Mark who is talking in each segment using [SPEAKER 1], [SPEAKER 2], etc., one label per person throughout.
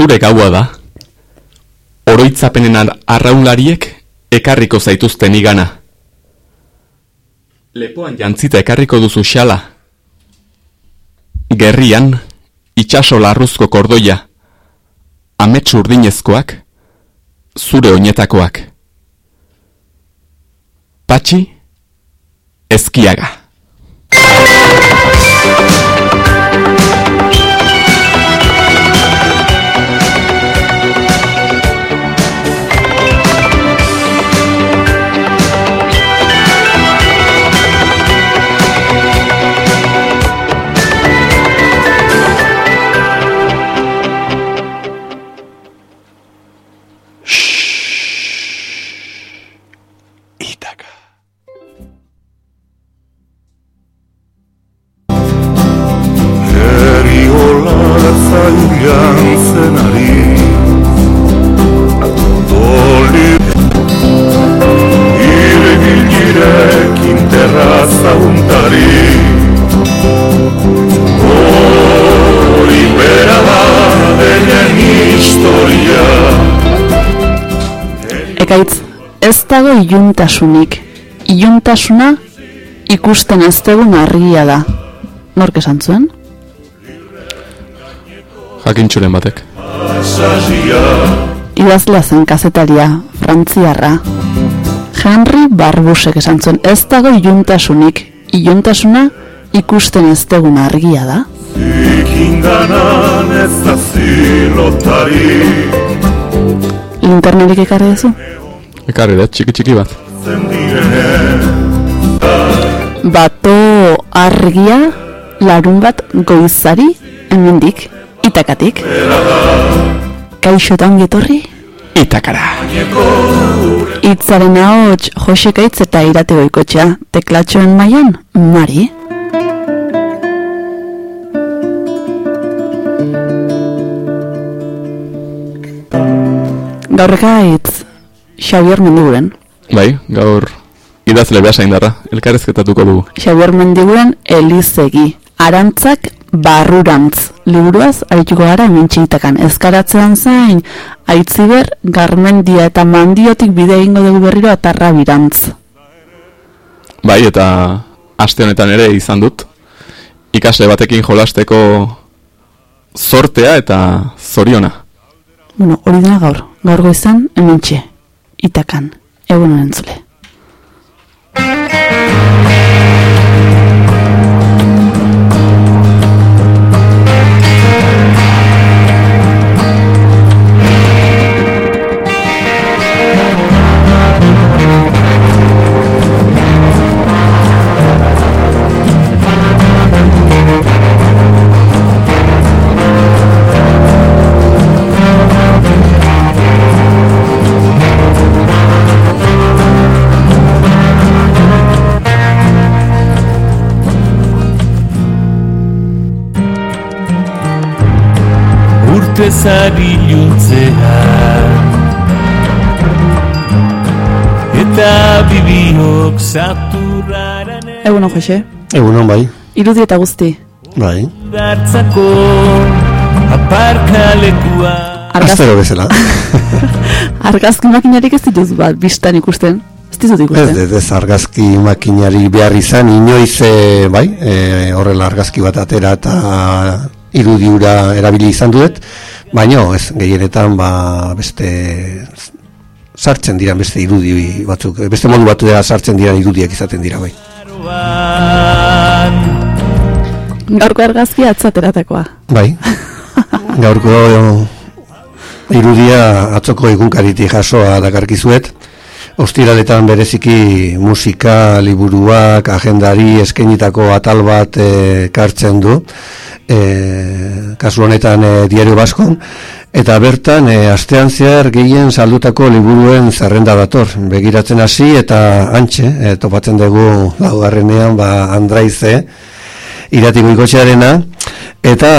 [SPEAKER 1] zure gaua da. Oroitzapenen arraunlariek ekarriko zaituzten igana. Lepoan jantzita ekarriko duzu xala. Gerrian, itxaso larruzko kordoia. Amets urdinezkoak, zure oinetakoak. Patxi, ezkiaga.
[SPEAKER 2] Ekaitz, ez dago iluntasunik. Iluntasuna ikusten ez dugun argia da. Nork esan zuen?
[SPEAKER 1] Jakintxuren batek.
[SPEAKER 2] Idazlea zen kazetaria, frantziarra. Henry Barbusek esan zuen, ez dago iluntasunik. Iluntasuna ikusten ez dugun argia da.
[SPEAKER 3] Ikindanan ez da zilotari
[SPEAKER 2] Linternerik ekarri duzu?
[SPEAKER 1] Ekarri da, txiki txiki bat.
[SPEAKER 2] Bato argia larun bat goizari hemendik itakatik. Kaixotan getorri?
[SPEAKER 1] Itakara.
[SPEAKER 2] Itzaren ahots josekaitz eta irate goikotxea. Teklatxoen maian, Mari. Gaurrekaitz, Xavier Mendiguren.
[SPEAKER 1] Bai, gaur idazle behasa indarra, elkarrezketatuko dugu.
[SPEAKER 2] Xavier Mendiguren Elizegi. Arantzak barrurantz. Liburuaz, arituko gara hemen txitakan. Ezkaratzean zain, aitziber, garmendia eta mandiotik bide egingo dugu berriro atarra birantz.
[SPEAKER 1] Bai, eta aste honetan ere izan dut. Ikasle batekin jolasteko zortea eta zoriona.
[SPEAKER 2] Bueno, hori dena gaur. Gaur goizan, hemen txe. Itakan. Egun entzule.
[SPEAKER 4] Urtezari luntzean Eta bibiok zaturraren
[SPEAKER 2] Egun Jose.
[SPEAKER 5] Egunon bai,
[SPEAKER 2] Irudi eta guzti.
[SPEAKER 5] bai.
[SPEAKER 4] Dartzako aparkalekua
[SPEAKER 2] Argaz,
[SPEAKER 5] Astero bezala.
[SPEAKER 2] argazki makinarik ez dituz bat, biztan ikusten. Ez dizut ikusten.
[SPEAKER 5] ez, ez argazki makinari behar izan, inoiz, e, bai, e, horrela argazki bat atera eta irudiura erabili izan duet, baino, ez, gehienetan, ba, beste, sartzen dira beste irudi batzuk, beste modu batu dira sartzen dira irudiak izaten dira, bai.
[SPEAKER 2] Gaurko argazki atzateratakoa.
[SPEAKER 5] Bai, gaurko irudia atzoko egunkaritik jasoa dakarkizuet, Ostiraletan bereziki musika, liburuak, agendari, eskenitako atal bat e, kartzen du, e, kasu honetan e, diario baskon, eta bertan e, astean zehar gehien saldutako liburuen zerrenda dator. Begiratzen hasi eta antxe, e, topatzen dugu laugarrenean, ba, andraize, iratiko ikotxearena, eta,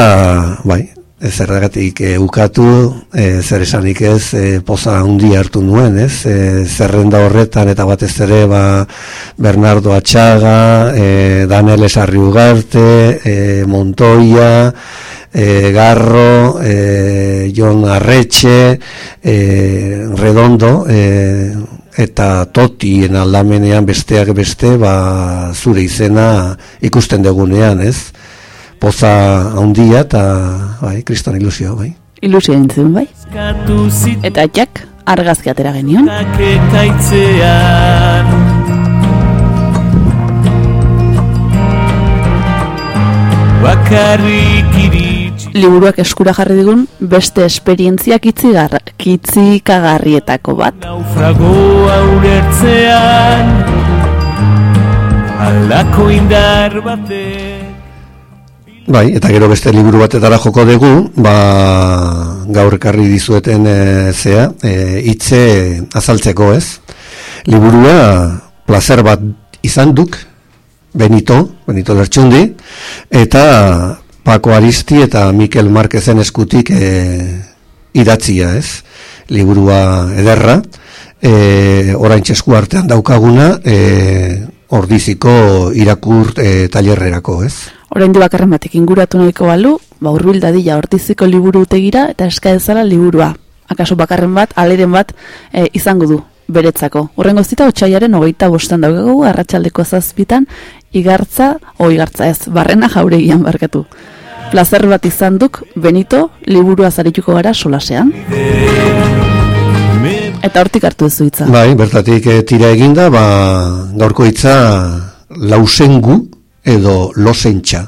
[SPEAKER 5] bai, ez zergatik e, ukatu, e, zer esanik ez, e, poza handi hartu nuen, ez, e, zerrenda horretan eta batez ere, ba, Bernardo Atxaga, e, Daniel Esarri Ugarte, e, Montoya, e, Garro, e, Jon Arretxe, e, Redondo, e, eta totien aldamenean besteak beste, ba, zure izena ikusten degunean, ez? Poza handia eta, bai, kriston ilusio, bai.
[SPEAKER 2] Ilusio entzun, bai? Eta jak argazki atera genion. Liburuak eskura jarri digun beste esperientzia kitzigar, kitzikagarrietako bat.
[SPEAKER 4] Naufragoa ulertzean Alako indar batek
[SPEAKER 5] Bai, eta gero beste liburu batetara joko dugu, ba, gaur ekarri dizueten e, zea, e, hitze azaltzeko ez. Liburua placer bat izan duk, Benito, Benito Lertxundi, eta Paco Aristi eta Mikel Marquezen eskutik e, idatzia ez. Liburua ederra, e, orain txesku artean daukaguna, e, ordiziko irakur e, tailerrerako ez.
[SPEAKER 2] Orain bakarren batek inguratu nahiko balu, ba urbil dadila hortiziko liburu utegira eta eska dezala liburua. Akaso bakarren bat, aleren bat e, izango du, beretzako. Horren gozita, otxaiaren hogeita bostan daukagu, arratsaldeko zazpitan, igartza, o igartza ez, barrena jauregian barkatu. Plazer bat izan duk, Benito, liburua zarituko gara solasean. Eta hortik hartu duzu hitza.
[SPEAKER 5] Bai, bertatik e, tira eginda, ba, gaurko hitza lausengu edo losentxa.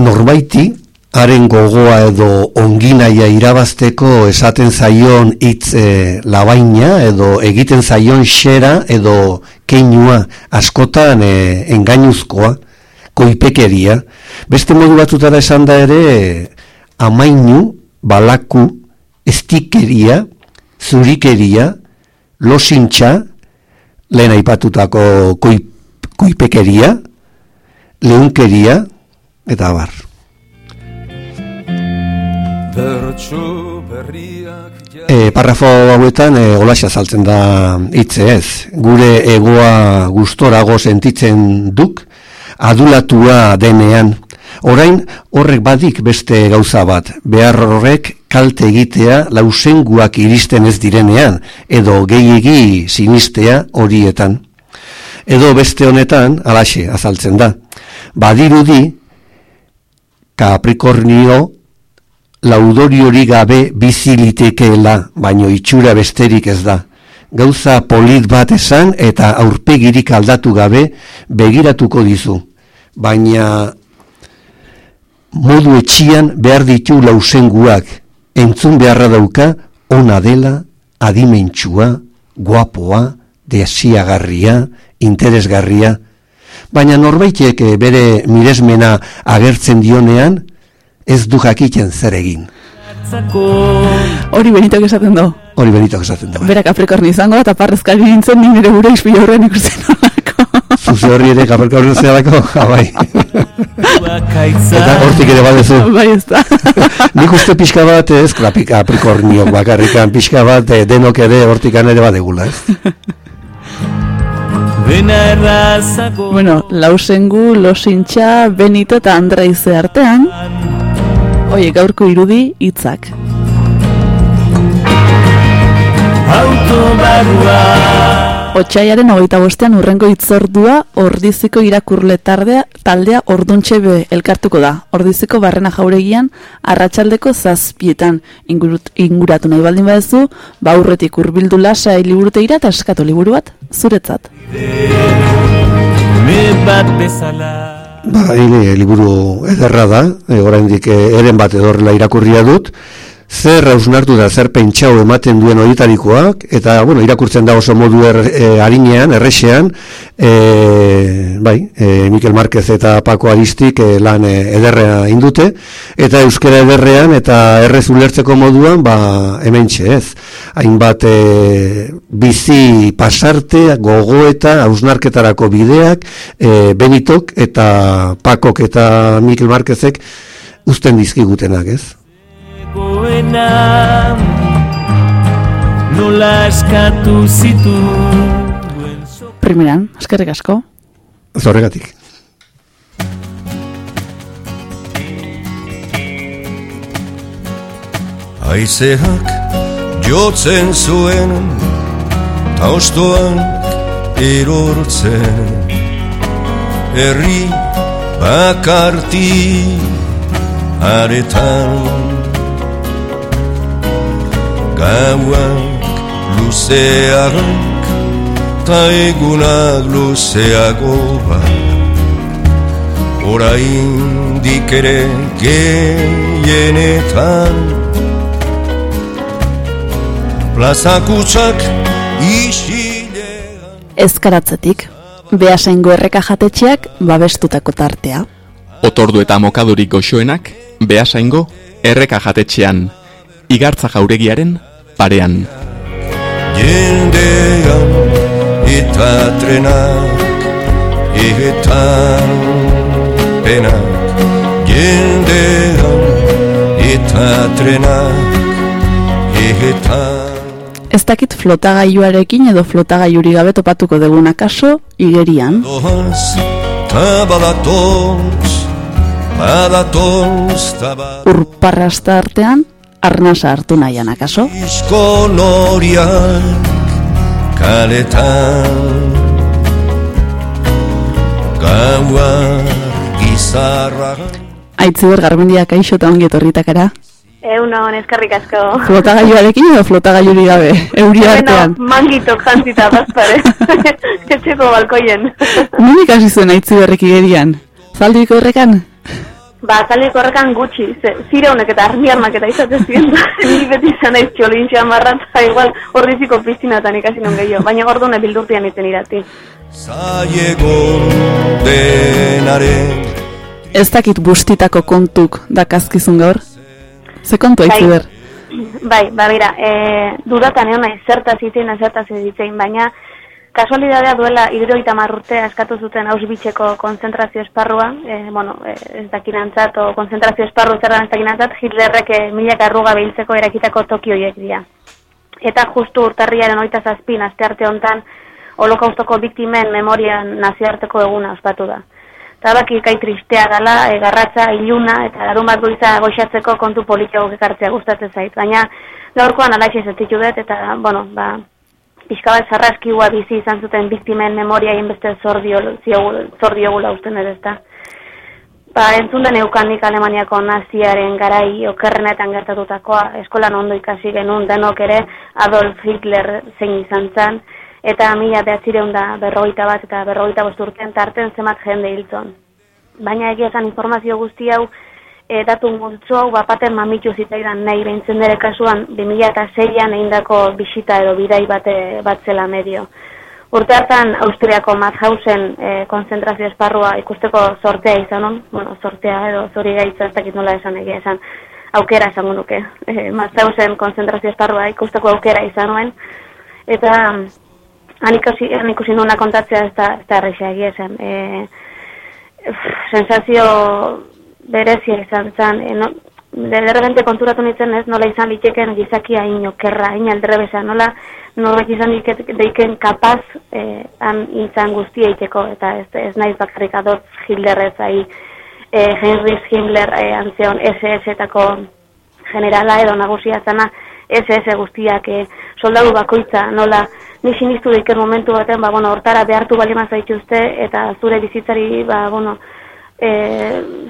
[SPEAKER 5] Norbaiti, haren gogoa edo onginaia irabazteko esaten zaion hitz e, labaina edo egiten zaion xera edo keinua askotan e, engainuzkoa, koipekeria. Beste modu batzutara esan da ere amainu, balaku, estikeria, zurikeria, losintxa, lehen aipatutako koip, koipekeria, leunkeria, eta abar. E, parrafo hauetan e, olaxa saltzen da hitze ez. Gure egoa gustorago sentitzen duk, adulatua denean. Orain horrek badik beste gauza bat, behar horrek kalte egitea lausenguak iristen ez direnean, edo gehiegi sinistea horietan. Edo beste honetan, alaxe, azaltzen da. Badirudi, Capricornio laudori hori gabe bizi litekeela, baino itxura besterik ez da. Gauza polit bat esan eta aurpegirik aldatu gabe begiratuko dizu. Baina modu etxian behar ditu lausenguak, entzun beharra dauka, ona dela, adimentsua, guapoa, desiagarria, interesgarria, baina norbaitek eh, bere miresmena agertzen dionean, ez du jakiten zer egin.
[SPEAKER 2] Hori benitok esaten du.
[SPEAKER 5] Hori benitok esaten da. bai.
[SPEAKER 2] Bera Capricorni izango da, eta parrezkari nintzen ni nire gure izpilo horren ikusten olako.
[SPEAKER 5] Zuze horri ere kaperkaurren zealako, abai.
[SPEAKER 4] akaitza
[SPEAKER 5] Eta hortik ere badezu.
[SPEAKER 2] bai ez da.
[SPEAKER 5] Nik uste pixka bat ez Capricorniok bakarrikan pixka bat eh, denok ere hortikan ere badegula, ez?
[SPEAKER 2] Bueno, lausengu, losintxa, benito eta andraize artean, oie gaurko irudi hitzak.
[SPEAKER 4] autobarua
[SPEAKER 2] Otsaiaren hogeita bostean urrengo hitzordua ordiziko irakurle tardea, taldea orduntxe be elkartuko da. Ordiziko barrena jauregian arratsaldeko zazpietan ingurut, inguratu nahi baldin badezu, ba aurretik hurbildu lasai liburutegira eta eskatu liburu bat zuretzat.
[SPEAKER 5] Ba, liburu ederra da, e, oraindik e, eren bat edorrela irakurria dut, zer hausnartu da, zer pentsau ematen duen horietarikoak, eta, bueno, irakurtzen da oso modu er, e, harinean, errexean, e, bai, e, Mikel Marquez eta Paco Aristik e, lan e, ederrea indute, eta euskera ederrean, eta errez ulertzeko moduan, ba, hemen ez. Hainbat e, bizi pasarte, gogo eta hausnarketarako bideak, e, Benitok eta Pakok eta Mikel Marquezek uzten dizkigutenak, ez?
[SPEAKER 4] Goena nola eskatu zituen so
[SPEAKER 2] Primeran, eskerrik asko.
[SPEAKER 5] Zorregatik.
[SPEAKER 3] Haizeak jotzen zuen Taustoan erortzen Herri bakarti aretan Gauak luzeak Ta egunak luzeago Oraindik ere gehienetan Plazakutsak isilean
[SPEAKER 2] Ezkaratzetik, behasaingo erreka jatetxeak babestutako tartea.
[SPEAKER 1] Otordu eta mokadurik goxoenak, behasaingo, erreka jatetxean, igartza jauregiaren parean.
[SPEAKER 3] Jendean eta trenak Eta penak Jendean eta trenak Eta
[SPEAKER 2] Ez dakit flotagailuarekin edo flotagailuri gabe topatuko deguna kaso, igerian. Urparrasta artean, arnasa hartu nahian akaso.
[SPEAKER 3] Iskoloriak kaletan Gaua gizarra
[SPEAKER 2] Aitziber garmendiak kaixo eta ongi etorritakara.
[SPEAKER 6] Euna hon eskerrik asko.
[SPEAKER 2] Flotagailuarekin edo flotagailuri gabe, euri artean.
[SPEAKER 6] Bueno, mangitok jantzita bazpare. Etxeko balkoien.
[SPEAKER 2] Nun ikasi zuen aitziberrek igerian? Zaldiko errekan?
[SPEAKER 6] Ba, zalik horrekan gutxi. Ze, zire honek eta armi armak eta izaten ziren. Ni beti izan naiz txolin xamarrat, eta igual horriziko piztinatan ikasi non gehiago. Baina gordune bildurtian iten irati.
[SPEAKER 3] Zaiego denaren
[SPEAKER 2] Ez dakit bustitako kontuk dakazkizun gaur? Ze kontu aitziber?
[SPEAKER 6] Bai, ba, bera, e, dudatan egon nahi zertaz itzein, zertaz itzein, baina kasualidadea duela hirurogeita hamar urte askatu zuten Auschwitzeko konzentrazio esparrua, e, bueno, e, ez dakinantzat, o konzentrazio esparru zerran ez dakinantzat, Hitlerrek e, milaka arruga behiltzeko erakitako toki horiek dira. Eta justu urtarriaren oita zazpin, aste arte hontan, holokaustoko biktimen memorian nazioarteko eguna ospatu da. Eta baki kai tristea gala, e, garratza, iluna, eta larun bat goiza goixatzeko kontu politiko ekartzea gustatzen zait. Baina gaurkoan alaxe zetitu dut, eta, bueno, ba, pixka bat sarraskiua bizi izan zuten biktimen memoria inbeste zor diogula usten ere ezta. Ba, entzun den eukandik Alemaniako naziaren garai okerrenetan gertatutakoa, eskolan ondo ikasi genuen denok ere Adolf Hitler zein izan zen, eta mila behatzireun da berrogeita bat eta berrogeita bost urtean tarten zemat jende hiltzon. Baina egia informazio guzti hau, e, datu multzo hau bapaten mamitu zitzaidan nahi behintzen dere kasuan 2006an egindako bisita edo bidai bate, bat zela medio. Urte hartan Austriako Mauthausen e, konzentrazio esparrua ikusteko sortea izan hon, bueno, sortea edo zori gaitza ez dakit nola esan egia esan, aukera esango nuke. E, Mauthausen konzentrazio esparrua ikusteko aukera izan nuen, eta han ikusi, han ikusi nuena kontatzea ez da, ez da egia esan. E, sensazio berezia izan zen, e, no, de, de repente konturatu nintzen ez, nola izan liteken gizakia hain okerra, hain aldrebesa, nola nola izan deiken kapaz eh, han izan guztia egiteko, eta ez, ez naiz bakarrik Adolf Hitler ez ahi, eh, Heinrich Himmler eh, antzeon SS-etako generala edo nagusia zana, SS guztiak eh, soldadu bakoitza, nola ni sinistu deiken momentu baten, ba, bueno, hortara behartu balima zaituzte, eta zure bizitzari, ba, bueno, e,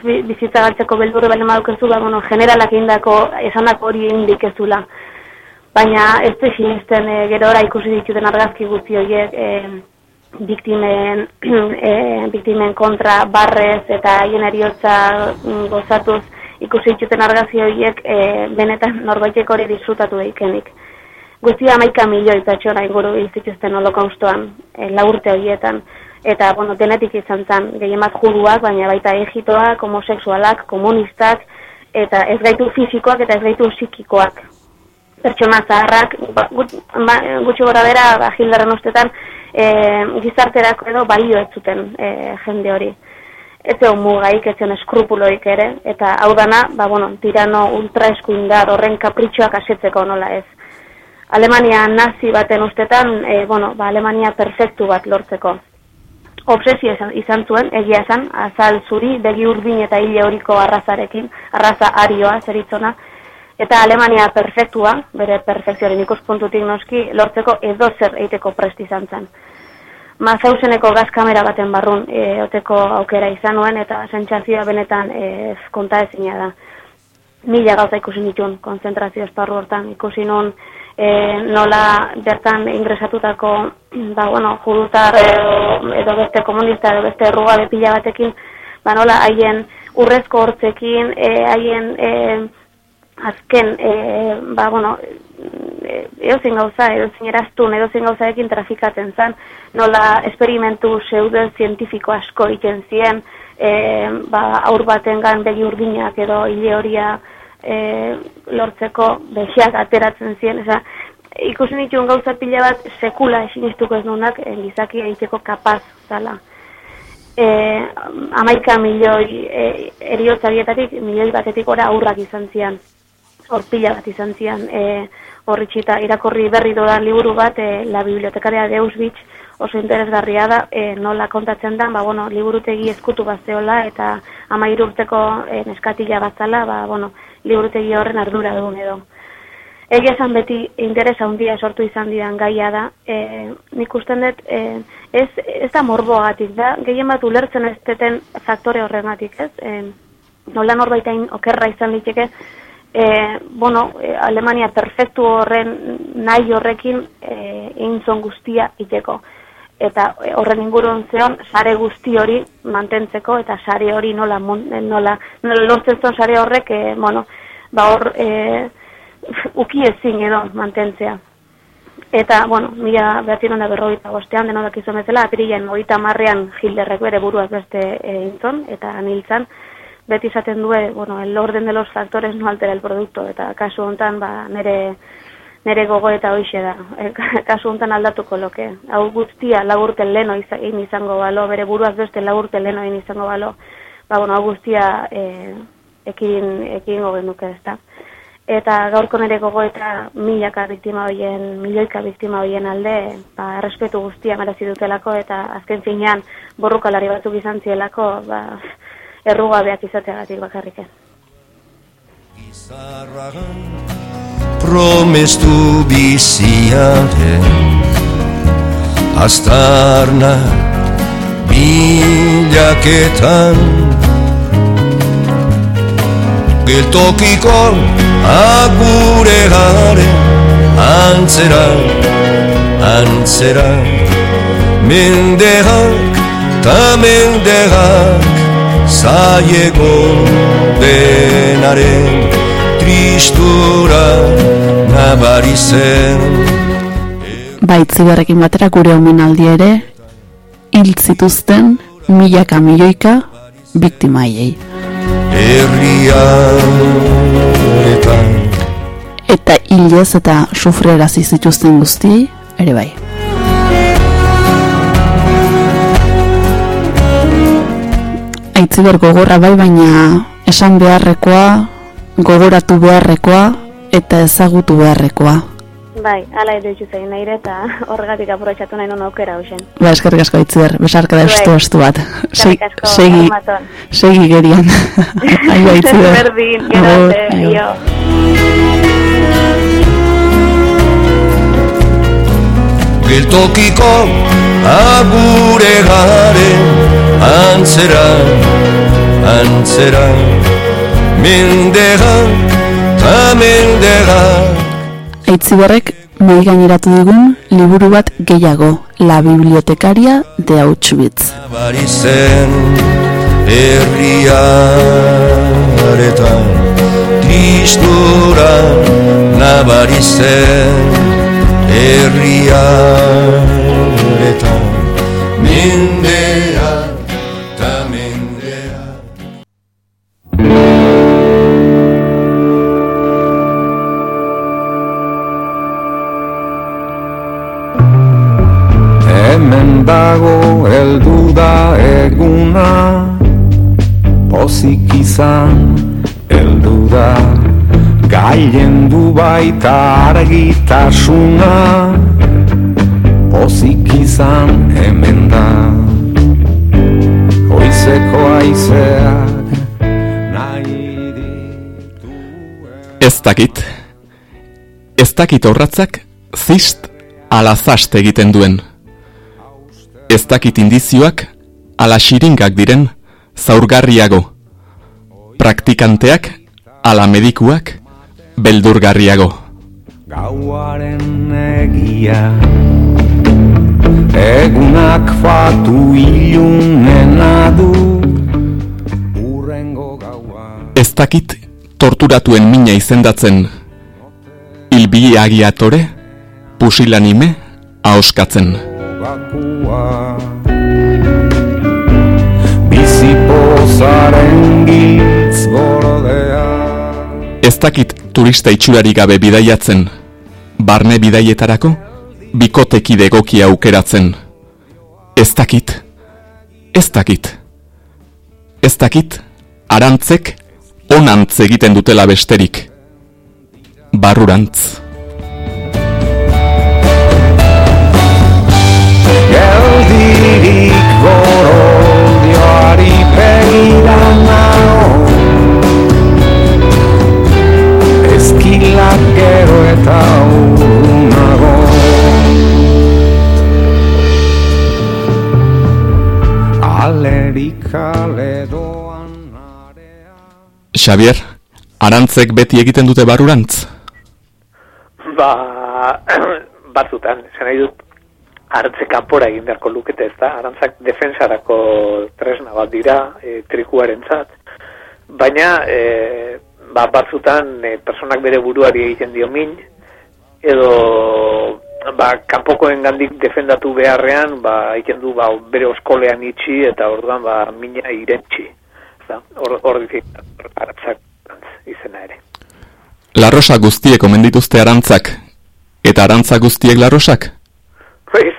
[SPEAKER 6] bi- bizitza galtzeko beldurre bale madukezu, ba, bueno, generalak indako, esandako hori indik ezula. Baina ez du sinisten e, gerora ikusi dituten argazki guzti horiek e, biktimen, e, biktimen kontra barrez eta haien eriotza mm, gozatuz ikusi dituten argazki horiek e, benetan norbaitek hori disfrutatu daikenik. Guztia amaika milioi pertsona inguru hil zituzten holokaustoan, e, lau urte horietan. Eta, bueno, denetik izan zen, gehien bat juduak, baina baita egitoak, homosexualak, komunistak, eta ez gaitu fisikoak eta ez gaitu psikikoak. Pertsona zaharrak, ba, gut, ba, gutxi gora bera, ba, Hitlerren ustetan, e, gizarterako edo balio ez zuten e, jende hori. Ez zegoen mugaik, ez zegoen eskrupuloik ere, eta hau dana, ba, bueno, tirano ultra eskuindar horren kapritxoak asetzeko nola ez. Alemania nazi baten ustetan, e, bueno, ba, Alemania perfektu bat lortzeko. Obsesio izan, izan zuen, egia esan, azal zuri, begi urdin eta hile horiko arrazarekin, arraza arioa, zeritzona, Eta Alemania perfektua, bere perfekzioaren ikuspuntutik noski, lortzeko edo zer eiteko presti izan zen. Mazauseneko gazkamera baten barrun e, oteko aukera izan nuen eta sentsazioa benetan ez konta ezina da. Mila gauza ikusi nituen konzentrazio esparru hortan, ikusi nuen e, nola bertan ingresatutako ba, bueno, judutar edo, edo beste komunista edo beste errugabe pila batekin, ba, nola haien urrezko hortzekin, e, haien e, azken, e, ba, bueno, e, eozin gauza, eozin eraztun, eozin gauzaekin trafikatzen zen, nola esperimentu zeuden zientifiko asko egiten zien, e, ba, aur batengan begi urdinak edo hile horia e, lortzeko behiak ateratzen zien, eza, ikusten dituen gauza pila bat sekula esinistuko ez nunak e, gizaki egiteko kapaz zala. E, amaika milioi e, eriotzabietatik, milioi batetik ora aurrak izan zian hor pila bat izan zian e, horritxita irakorri berri dodan liburu bat e, la bibliotekaria de Auschwitz oso interesgarria da e, nola kontatzen da ba, bueno, liburutegi eskutu bat zeola eta amairu urteko e, neskatila bat zala ba, bueno, liburutegi horren ardura dugun edo Egia esan beti interesa handia sortu izan didan gaia da, e, nik usten dut, e, ez, ez da morboagatik da, gehien bat ulertzen ez deten faktore horregatik, ez? E, nola norbaitain okerra izan liteke, e, bueno, e, Alemania perfektu horren nahi horrekin e, egin guztia iteko. Eta e, horren ingurun zeon, sare guzti hori mantentzeko, eta sare hori nola, nola, nola lortzen zon sare horrek, e, bueno, ba hor, e, uki ezin edo mantentzea. Eta, bueno, mila behatien da berroita bostean, deno dakizu bezala, apirilean, oita marrean Hilderrek bere buruaz beste zon, eta niltzan, beti izaten due, bueno, el orden de los factores no altera el producto, eta kasu hontan, ba, nere, nere gogo eta hoixe da. E, kasu hontan aldatuko loke. Hau guztia lagurten leno egin izango balo, bere buruaz beste lagurten leno izango balo, ba, bueno, hau guztia e, ekin, ekin gogen duke ez da. Eta gaurko nere gogo eta milaka biktima hoien, milioika biktima hoien alde, ba, errespetu guztia merazi dutelako, eta azken finean borrukalari batzuk izan zielako, ba, errugabeak izateagatik bakarrik ez.
[SPEAKER 3] Promestu biziaren Aztarna bilaketan. Geltokiko agure garen Antzera, antzera. Mendeak ta mendeak zaiego denaren tristura nabari zen
[SPEAKER 2] Baitzi berrekin batera gure omenaldi ere hil zituzten milaka milioika biktimaiei.
[SPEAKER 3] Herriaretan
[SPEAKER 2] Eta hilez eta sufrera zituzten guzti ere bai. aitziber gogorra bai baina esan beharrekoa, gogoratu beharrekoa eta ezagutu beharrekoa.
[SPEAKER 6] Bai, ala itxu zein nahi eta horregatik aprobetsatu nahi non aukera hausen.
[SPEAKER 2] Ba, eskerrik asko aitziber, besarka da estu estu bat.
[SPEAKER 6] Eskerrik asko,
[SPEAKER 2] segi, segi gerian. Aio aitziber.
[SPEAKER 6] Berdin, aio.
[SPEAKER 3] Geltokiko agure garen antzera, antzera Mendega, ta mendega
[SPEAKER 2] Aitziberrek mai gaineratu digun liburu bat gehiago, La Bibliotecaria de Auschwitz.
[SPEAKER 3] Bari zen herriaretan Tristura nabari zen herriaretan Mendea
[SPEAKER 7] dago heldu da eguna. Pozik izan heldu da. Gaien du baita argitasuna. Pozik izan hemen da. Hoizeko aizeak nahi dituen
[SPEAKER 1] Ez dakit. Ez dakit horratzak zist ala zast egiten duen. Ez dakit indizioak ala xiringak diren zaurgarriago. Praktikanteak ala medikuak beldurgarriago.
[SPEAKER 7] Gauaren egia Egunak fatu ilunena du Urrengo gaua
[SPEAKER 1] Ez dakit torturatuen mina izendatzen. Ilbi agiatore, pusilanime, ahoskatzen.
[SPEAKER 7] Bakua Bizipozaren giltz gordea
[SPEAKER 1] Ez dakit turista itxurari gabe bidaiatzen. Barne bidaietarako, bikotekide egokia aukeratzen. Ez dakit. Ez dakit. Ez dakit, arantzek onantz egiten dutela besterik. Barrurantz.
[SPEAKER 7] Geldirik goroldioari begira nao. Ezkilak gero eta urrunago. Alerik aledoan area.
[SPEAKER 1] Xavier, arantzek beti egiten dute barrurantz?
[SPEAKER 8] Ba, batzutan, esan nahi dut, hartze kanpora egin beharko lukete ez da, arantzak defensarako tresna bat dira, e, trikuaren baina e, ba, batzutan e, personak bere buruari egiten dio min, edo ba, kanpokoen gandik defendatu beharrean, ba, egiten du ba, bere oskolean itxi, eta orduan ba, mina irentxi. Hor, arantzak izena ere.
[SPEAKER 1] Larrosa guztiek omen dituzte arantzak, eta arantza guztiek larrosak?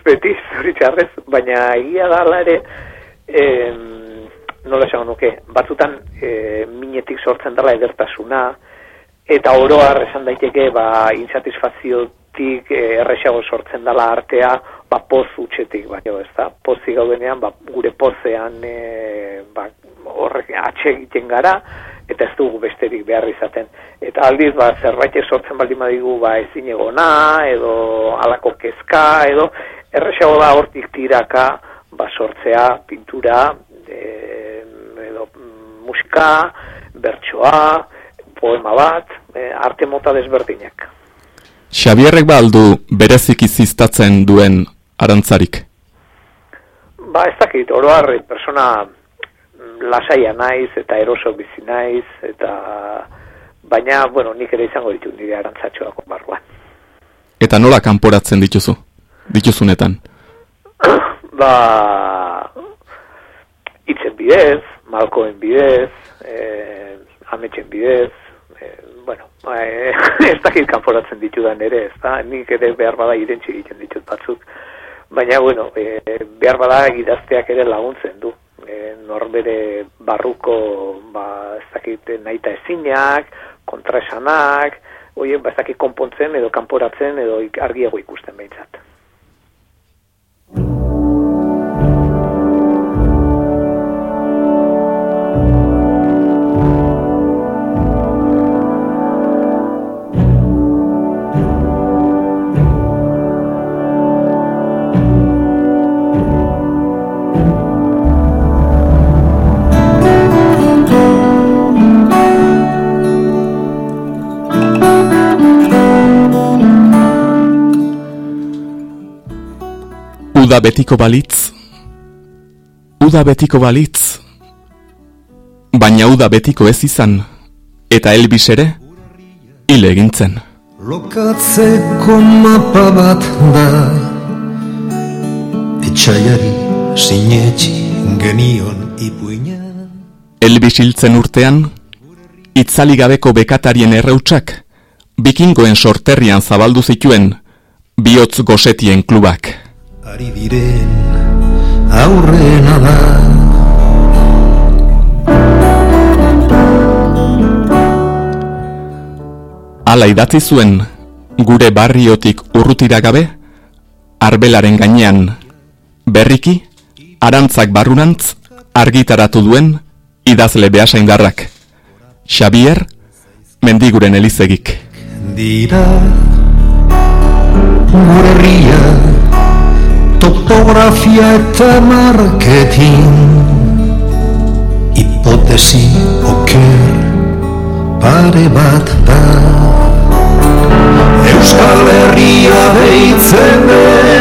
[SPEAKER 8] Beti, zoritxarrez, baina egia da ala ere, em, nola esango nuke, batzutan e, minetik sortzen dela edertasuna, eta oroar esan daiteke, ba, insatisfaziotik e, erresago sortzen dela artea, ba, poz utxetik, baina ez da, pozik gaudenean, ba, gure pozean, e, ba, horrek atxe egiten gara, eta ez dugu besterik behar izaten. Eta aldiz, ba, zerbait sortzen baldin badigu, ba, ezin egona, edo alako kezka, edo erresago da hortik tiraka, ba, sortzea, pintura, e, edo mm, musika, bertsoa, poema bat, e, arte mota desberdinak.
[SPEAKER 1] Xabierrek ba aldu berezik iziztatzen duen arantzarik.
[SPEAKER 8] Ba, ez dakit, oroar, persona lasaia naiz, eta eroso bizi naiz, eta baina, bueno, nik ere izango ditut nire arantzatxoak barruan.
[SPEAKER 1] Eta nola kanporatzen dituzu? Dituzunetan.
[SPEAKER 8] ba, itzen bidez, malkoen bidez, eh, ametxen bidez, eh, bueno, eh, ez dakit kanporatzen ditudan ere, ez da, nik ere behar bada irentzi egiten ditut batzuk, baina, bueno, eh, behar bada idazteak ere laguntzen du, eh, norbere barruko, ba, ez dakit, nahita ezinak, kontraesanak, oie, ba, ez dakit konpontzen edo kanporatzen edo argiago ikusten behintzat.
[SPEAKER 1] Betiko balitz. Uda betiko balitz. Baina uda betiko ez izan, eta Elbis ere, hil egintzen.
[SPEAKER 9] Lokatzeko mapa bat da Etxaiari sinetxi genion ipuina
[SPEAKER 1] Elbis hiltzen urtean, itzali gabeko bekatarien errautsak, bikingoen sorterrian zabaldu zituen, bihotz gosetien klubak.
[SPEAKER 9] Ari diren aurrena da
[SPEAKER 1] Hala idatzi zuen, gure barriotik urrutira gabe, arbelaren gainean, berriki, arantzak barrunantz, argitaratu duen, idazle behasaindarrak. Xavier, mendiguren elizegik.
[SPEAKER 9] dira Gure herria Topografia eta marketing. Hipotesi oker Pare bat da. Euskal Herria deitzen den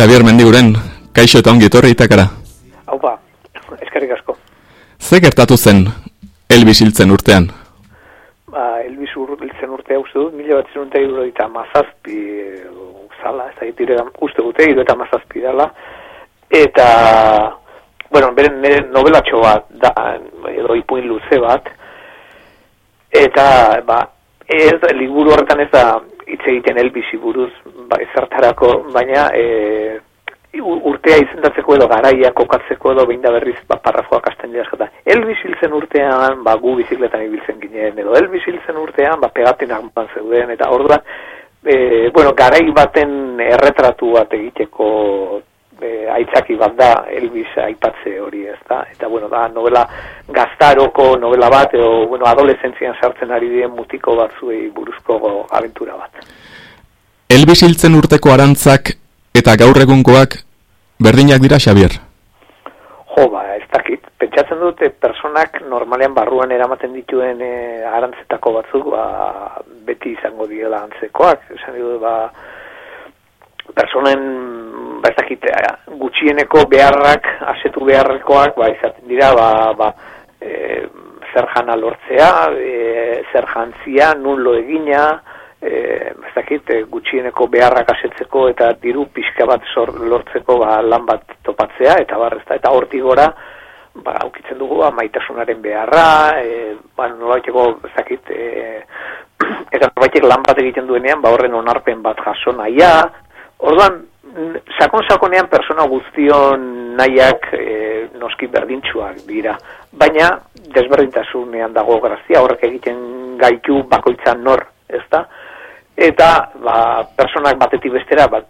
[SPEAKER 1] Xavier Mendiguren, kaixo eta ongi etorri itakara.
[SPEAKER 8] Haupa, eskerrik asko.
[SPEAKER 1] Ze gertatu zen Elvis hiltzen urtean?
[SPEAKER 8] Ba, Elvis urbiltzen urtea uste dut, mila bat zirunta eta mazazpi zala, ez da hitire uste dute, hiru eta mazazpi dela. Eta, bueno, beren nire novelatxo bat, da, edo ipuin luze bat. Eta, ba, ez, liburu horretan ez da hitz egiten Elvisi buruz, ba, ezertarako, baina, e, urtea izendatzeko edo garaia kokatzeko edo behin da berriz ba, parrafoak asten dira eskata. Elvis hiltzen urtean, ba, gu bizikletan ibiltzen ginen, edo Elvis hiltzen urtean, ba, pegatenak ban zeuden, eta orduan, e, bueno, garai baten erretratu bat egiteko e, aitzaki bat da Elvis aipatze hori, ez da? Eta, bueno, da, novela gaztaroko novela bat, edo, bueno, adolescentzian sartzen ari diren mutiko batzuei buruzko aventura bat.
[SPEAKER 1] Elvis hiltzen urteko arantzak eta gaur egungoak berdinak dira Xavier.
[SPEAKER 8] Jo, ba, ez dakit. Pentsatzen dute personak normalean barruan eramaten dituen e, arantzetako batzuk, ba, beti izango diela antzekoak. Esan dut, ba, personen, ba, ez dakit, eh, gutxieneko beharrak, asetu beharrekoak, ba, izaten dira, ba, ba, e, zer jana lortzea, e, zer jantzia, nun lo egina, e, ez dakit, e, gutxieneko beharrak asetzeko eta diru pixka bat sor, lortzeko ba, lan bat topatzea, eta bar, ez da, eta hortik gora, ba, aukitzen dugu, ba, maitasunaren beharra, e, ba, nolabaiteko, ez dakit, e, eta norbaitek lan bat egiten duenean, ba, horren onarpen bat jaso nahia, orduan, sakon-sakonean persona guztion nahiak e, noski berdintsuak dira. Baina, desberdintasunean dago grazia, horrek egiten gaitu bakoitzan nor, ez da? Eta, ba, personak batetik bestera, bat,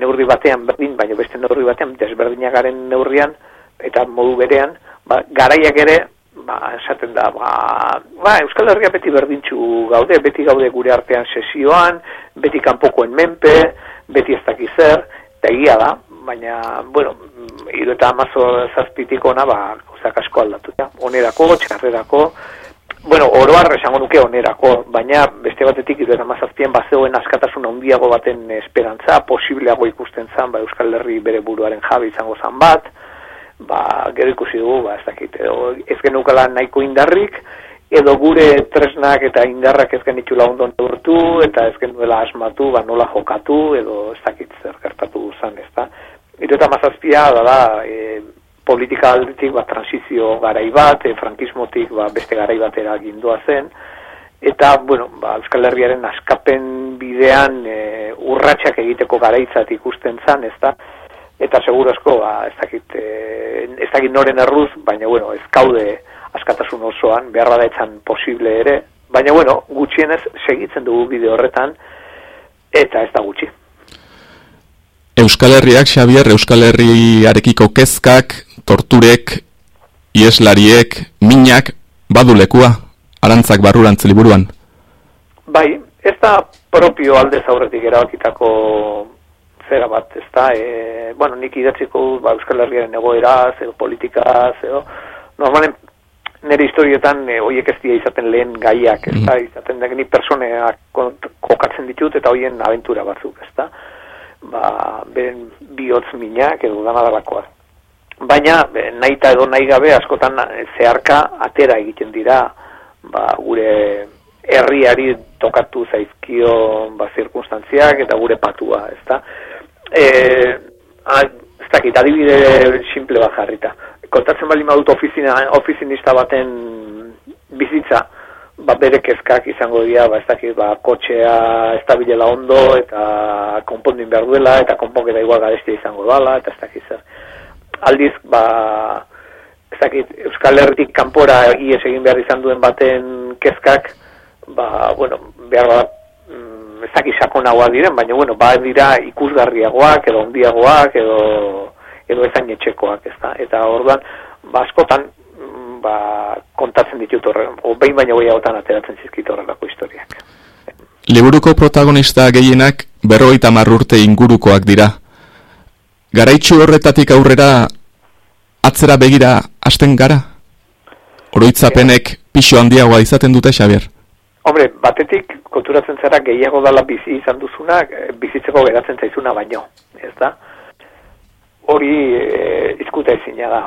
[SPEAKER 8] neurri batean berdin, baina beste neurri batean desberdinagaren neurrian, eta modu berean, ba, garaiak ere, ba, esaten da, ba, ba, Euskal Herria beti berdintxu gaude, beti gaude gure artean sesioan, beti kanpokoen menpe, beti ez dakiz zer, eta egia da, baina, bueno, hiru eta amazo zazpitik ona, ba, gauzak asko aldatu, ja? onerako, txarrerako, bueno, oroar esango nuke onerako, baina beste batetik eta mazazpien bazegoen askatasun handiago baten esperantza, posibleago ikusten zan, ba, Euskal Herri bere buruaren jabe izango zan bat, ba, gero ikusi dugu, ba, ez dakit, edo ez genukala nahiko indarrik, edo gure tresnak eta indarrak ez genitxula ondo neurtu, eta ez genuela asmatu, ba, nola jokatu, edo ez dakit zer gertatu zan, ez da. Eta mazazpia, da, da, e, politika aldetik, ba, transizio garai bat, e, frankismotik, ba, beste garai batera gindua zen, eta, bueno, ba, Euskal Herriaren askapen bidean e, urratsak egiteko garaitzat ikusten zan, ez da, eta seguru asko, ba, ez dakit, e, ez dakit noren erruz, baina, bueno, ez kaude askatasun osoan, beharra da etzan posible ere, baina, bueno, gutxienez segitzen dugu bide horretan, eta ez da gutxi.
[SPEAKER 1] Euskal Herriak, Xavier, Euskal Herriarekiko kezkak, torturek, ieslariek, minak, badulekua, arantzak barrurantz liburuan.
[SPEAKER 8] Bai, ez da propio aldez aurretik erabakitako zera bat, ez da, e, bueno, nik idatziko ba, Euskal Herriaren egoeraz, edo politikaz, edo, normalen nire historietan e, hoiek ez dira izaten lehen gaiak, ez da, izaten da, ni personeak kokatzen ditut eta hoien aventura batzuk, ez da, ba, beren bihotz minak edo dana dalakoa. Baina, e, nahi eta edo nahi gabe askotan e, zeharka atera egiten dira, ba, gure herriari tokatu zaizkio ba, zirkunstantziak eta gure patua, ezta? E, a, ez dakit, adibide simple bat jarrita. Kontatzen bali madut ofizina, ofizinista baten bizitza, ba, bere kezkak izango dira, ba, ez dakit, ba, kotxea ez da ondo, eta konpondin behar duela, eta konponketa igual garestia izango dala, eta ez dakit zer. Aldiz, ba, ez dakit, Euskal Herritik kanpora ies egin behar izan duen baten kezkak, ba, bueno, behar ba, mm, ez dakit sakonagoak diren, baina, bueno, ba, dira ikusgarriagoak, edo ondiagoak, edo, edo ezain etxekoak, ez da? Eta orduan, ba, askotan, mm, ba, kontatzen ditut horren, o behin baino gehiagotan ateratzen zizkit horrelako historiak.
[SPEAKER 1] Liburuko protagonista gehienak berrogeita urte ingurukoak dira. Garaitxu horretatik aurrera atzera begira hasten gara? Oroitzapenek pixo handiagoa izaten dute, Xabier?
[SPEAKER 8] Hombre, batetik konturatzen zara gehiago dala bizi izan duzunak, eh, bizitzeko geratzen zaizuna baino, ez da? Hori e, izkuta ezina da.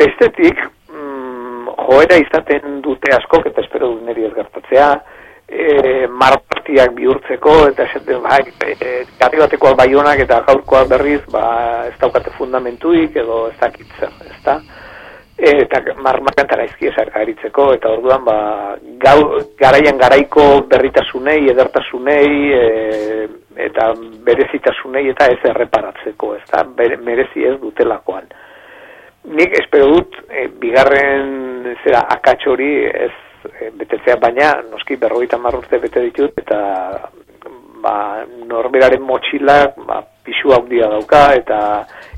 [SPEAKER 8] Bestetik, mm, joera izaten dute askok, eta espero dut niri ez gertatzea, e, marpartiak bihurtzeko, eta esaten, bai, e, gati batekoak bai honak eta gaurkoak berriz, ba, ez daukate fundamentuik, edo ez dakit zer, ez da? eta marmakantara izkiesak aritzeko, eta orduan, ba, gau, garaian garaiko berritasunei, edertasunei, e, eta berezitasunei, eta ez erreparatzeko, ez da, merezi ez dutelakoan. Nik espero dut, e, bigarren zera akatxori ez e, betetzea, baina noski berroita marrurte bete ditut, eta ba, norberaren motxilak ba, pisu handia dauka, eta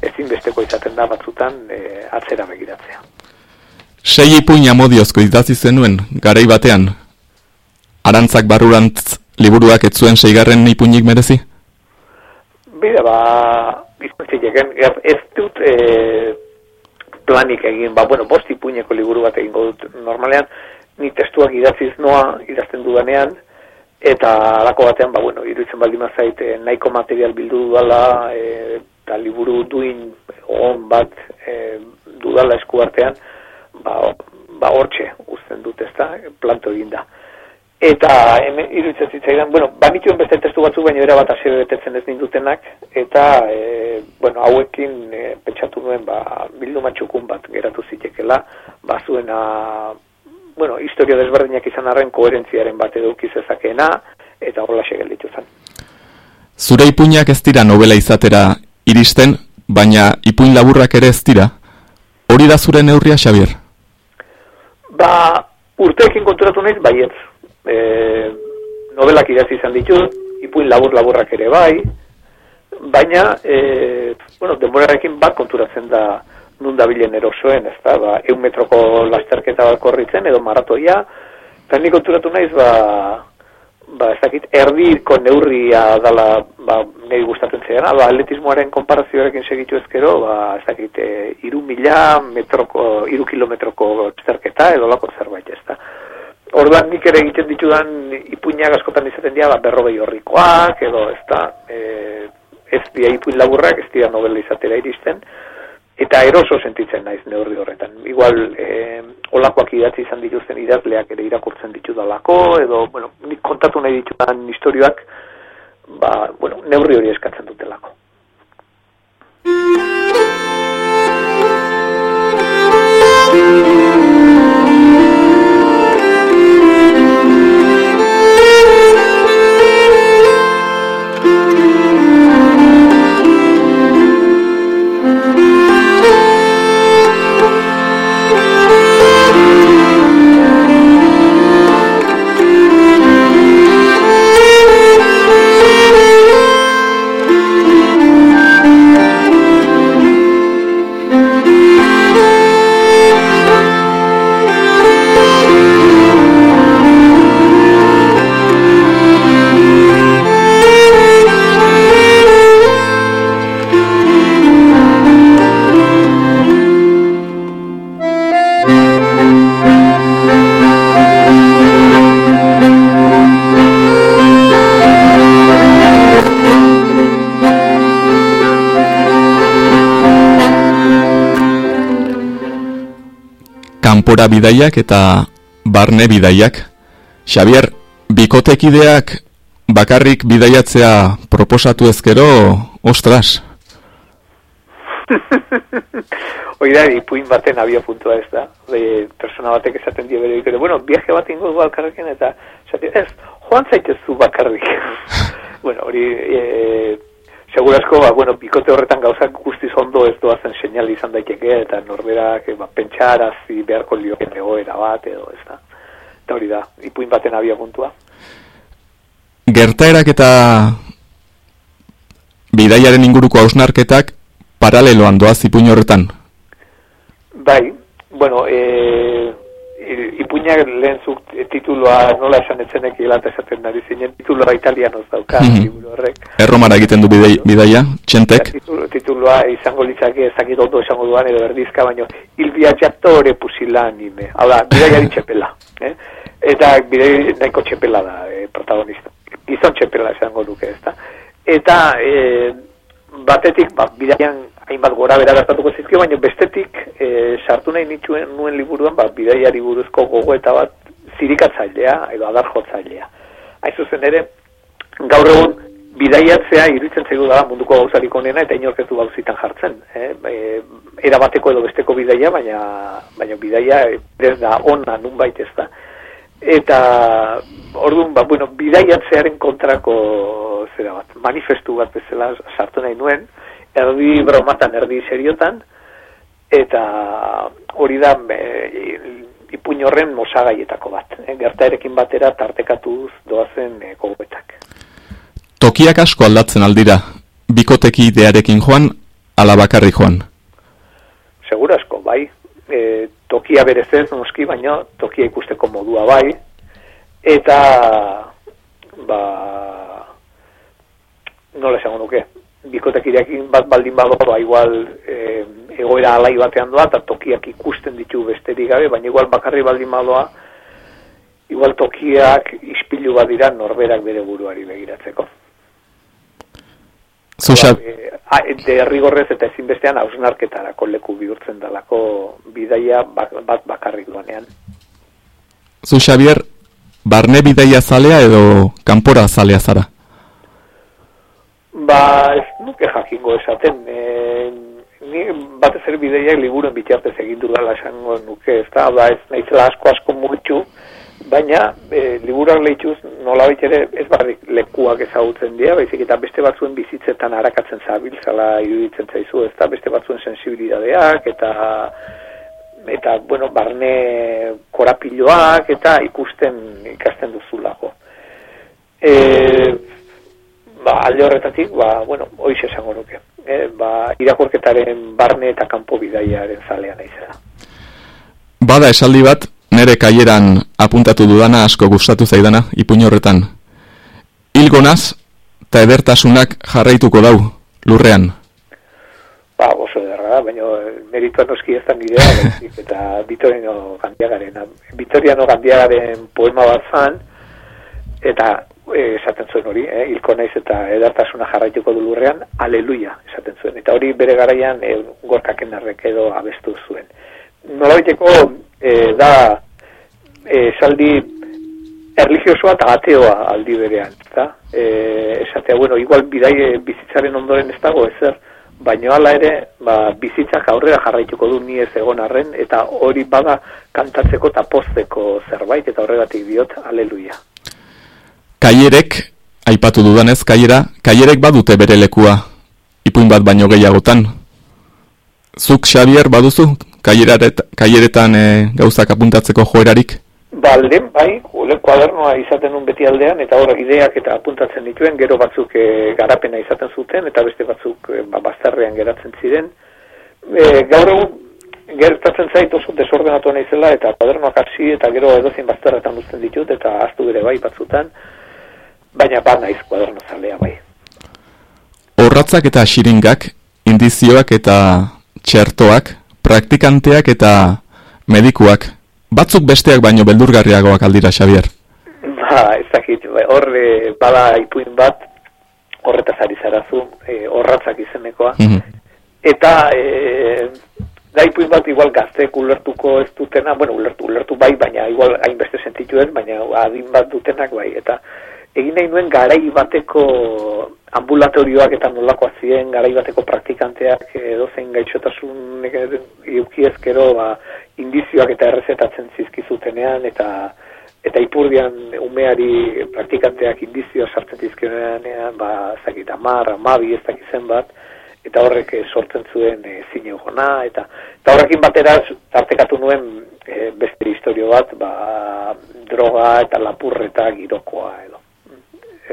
[SPEAKER 8] ezinbesteko izaten da batzutan e, atzera begiratzea.
[SPEAKER 1] Sei ipuin amodiozko idatzi zenuen, garai batean, arantzak barrurantz liburuak ez zuen seigarren ipuinik merezi?
[SPEAKER 8] Bida, ba, bizkontzik ez dut e, planik egin, ba, bueno, bost ipuineko liburu bat egingo dut normalean, ni testuak idatziz noa, idazten dudanean, eta alako batean, ba, bueno, iruditzen baldin mazait, e, nahiko material bildu dudala, e, eta liburu duin on bat e, dudala eskuartean, ba, ba hortxe uzten dut ezta, planto egin da. Eta hemen iruditzen zitzaidan, bueno, banituen beste testu batzu baino era bat hasi betetzen ez nindutenak, eta, e, bueno, hauekin e, pentsatu nuen, ba, bildu matxukun bat geratu zitekela, ba, zuena, bueno, historia desberdinak izan arren koherentziaren bat edukiz ezakeena, eta horrela segelditu zen.
[SPEAKER 1] Zure ipuinak ez dira novela izatera iristen, baina ipuin laburrak ere ez dira? Hori da zure neurria, Xavier?
[SPEAKER 8] Ba, urteekin konturatu naiz, baietz. E, novelak idatzi izan ditut, ipuin labur-laburrak ere bai, baina, e, bueno, denborarekin bat konturatzen da nun dabilen erosoen, ez da, ba, eun metroko lasterketa bat korritzen, edo maratoia, eta nik konturatu naiz, ba, ba, ez dakit, erdiko neurria dala, ba, nahi gustatzen zean, ba, atletismoaren konparazioarekin segitu ezkero, ba, ez dakit, e, iru mila metroko, iru kilometroko zerketa, edo lako zerbait ez da. Orduan nik ere egiten ditudan ipuinak askotan izaten dira, ba, berrogei horrikoak, edo ez da, e, ez dira ipuin laburrak, ez dira novela izatera iristen, eta eroso sentitzen naiz neurri horretan. Igual, eh, olakoak idatzi izan dituzten idazleak ere irakurtzen ditu dalako, edo, bueno, nik kontatu nahi ditudan historioak, ba, bueno, neurri hori eskatzen dutelako.
[SPEAKER 1] Kanpora bidaiak eta barne bidaiak. Xavier, bikotekideak bakarrik bidaiatzea proposatu ezkero, ostras.
[SPEAKER 8] Hoi da, ipuin baten abio puntua ez da. De, persona batek esaten dio bere ikere. Bueno, viaje bat ingo bakarriken eta esaten, ez, joan zaitezu bakarrik. bueno, hori, e, Segurazko, ba, bueno, bikote horretan gauzak guztiz ondo ez doazen seinal izan daiteke, eta norberak eh, ba, pentsarazi beharko lioken egoera bat, edo ez da. Eta hori da, ipuin baten abia puntua.
[SPEAKER 1] Gertaerak eta bidaiaren inguruko hausnarketak paraleloan doaz ipuin horretan.
[SPEAKER 8] Bai, bueno, e, ipuinak lehen zuk tituloa nola esan etzenek hilata esaten nari zinen, tituloa italianoz dauka,
[SPEAKER 1] Mhm.
[SPEAKER 8] liburu horrek.
[SPEAKER 1] Erromara egiten du bidai, bidaia, txentek.
[SPEAKER 8] Titulo, tituloa izango litzake ezakit ondo esango duan edo berdizka, baino il viaggiatore pusillanime. Hau da, bidaiari txepela. Eh? Eta bidai nahiko txepela da eh, protagonista. Gizon txepela esango duke, ezta? Eta eh, batetik, ba, bidaian hainbat gora bera gertatuko zizkio, baina bestetik eh, sartu nahi nituen nuen liburuan, ba, bidaiari buruzko gogoeta bat zirikatzailea edo adarjotzailea. Hain zuzen ere, gaur egun bidaiatzea iruditzen zaigu da munduko gauzarik onena eta inork ez du gauzitan jartzen. Eh? E, era bateko edo besteko bidaia, baina, baina bidaia ez da ona nunbait ez da. Eta, orduan, ba, bueno, bidaiatzearen kontrako zera bat, manifestu bat bezala sartu nahi nuen, erdi bromatan, erdi seriotan, eta hori da e, ipuin horren mosagaietako bat. E, gertaerekin batera tartekatuz doazen e, gogoetak.
[SPEAKER 1] Tokiak asko aldatzen aldira, bikoteki idearekin joan, ala bakarri joan.
[SPEAKER 8] Segurasko, bai. E, tokia berez ez, noski, baina tokia ikusteko modua bai. Eta, ba, nola esango nuke, bikotekirekin bat baldin bado, ba, igual e, egoera alai batean doa, eta tokiak ikusten ditu besterik gabe, baina igual bakarri baldin badoa, igual tokiak ispilu bat dira norberak bere buruari begiratzeko.
[SPEAKER 1] Zuxa,
[SPEAKER 8] E, a- derrigorrez eta ezinbestean hausnarketarako leku bihurtzen dalako bidaia bak- bat bakarrik doanean.
[SPEAKER 1] zu Xavier, barne bidaia zalea edo kanpora zalea zara?
[SPEAKER 8] Ba, ez nuke jakingo esaten, e, ni batez ere bideiak liburuen bitartez egin dudala esango nuke, ez da, ba, ez naizela asko asko mugitu, baina e, liburuak lehituz nolabait ere ez barrik lekuak ezagutzen dira, baizik eta beste batzuen bizitzetan harakatzen zabiltzala iruditzen zaizu, ez da, beste batzuen sensibilidadeak eta eta, bueno, barne korapiloak eta ikusten ikasten duzulako. E, ba, alde horretatik, ba, bueno, hoiz esango nuke. E, ba, irakurketaren barne eta kanpo bidaiaren zalea naizela.
[SPEAKER 1] Bada esaldi bat, nere kaieran apuntatu dudana asko gustatu zaidana ipuin horretan. Hilgonaz, eta edertasunak jarraituko dau, lurrean.
[SPEAKER 8] Ba, oso ederra da, baina merituan noski ez da baizik, eta Vitoriano Gandiagaren. Vitoriano Gandiagaren poema bat zan, eta eh, esaten zuen hori, eh, hilko naiz eta edartasuna jarraituko du lurrean, aleluia, esaten zuen. Eta hori bere garaian eh, gorkaken arrek edo abestu zuen. Nolabaiteko eh, da eh, esaldi erligiosoa eta ateoa aldi berean, eta eh, esatea, bueno, igual bidai bizitzaren ondoren ez dago ezer, baino hala ere, ba, bizitzak aurrera jarraituko du ni ez egon arren, eta hori bada kantatzeko eta pozteko zerbait, eta horregatik diot, aleluia.
[SPEAKER 1] Kaierek, aipatu dudanez, kaiera, kaierek badute bere lekua, ipuin bat baino gehiagotan. Zuk, Xavier, baduzu, kaieretan e, gauzak apuntatzeko joerarik?
[SPEAKER 8] Ba, lehen bai, lehen kuadernoa izaten nun beti aldean, eta hor ideak eta apuntatzen dituen, gero batzuk e, garapena izaten zuten, eta beste batzuk e, ba, bazterrean geratzen ziren. E, gaur egun, gertatzen zait oso desordenatu naizela, eta kuadernoak hasi eta gero edozein bazterretan uzten ditut, eta astu bere bai batzutan, baina bat naiz kuaderno zalea bai.
[SPEAKER 1] Horratzak eta xiringak, indizioak eta txertoak, praktikanteak eta medikuak, batzuk besteak baino beldurgarriagoak aldira, Xavier.
[SPEAKER 8] Ba, ez dakit, bai, hor e, bada ipuin bat, horretaz ari zarazu, e, horratzak izenekoa,
[SPEAKER 1] Mhm.
[SPEAKER 8] eta e, da ipuin bat igual gazteek ulertuko ez dutena, bueno, ulertu, ulertu bai, baina igual hainbeste sentitu ez, baina adin bat dutenak bai, eta egin nahi nuen garai bateko ambulatorioak eta nolakoa ziren, garai bateko praktikanteak edo zein gaixotasun iuki ezkero ba, indizioak eta errezetatzen zizkizutenean, eta eta ipurdian umeari praktikanteak indizioa sartzen dizkionean, ba, ez dakit, amar, amabi, ez dakit zenbat, eta horrek eh, sortzen zuen e, zine jona, eta, eta horrekin batera tartekatu nuen e, beste historio bat, ba, droga eta lapurreta girokoa edo.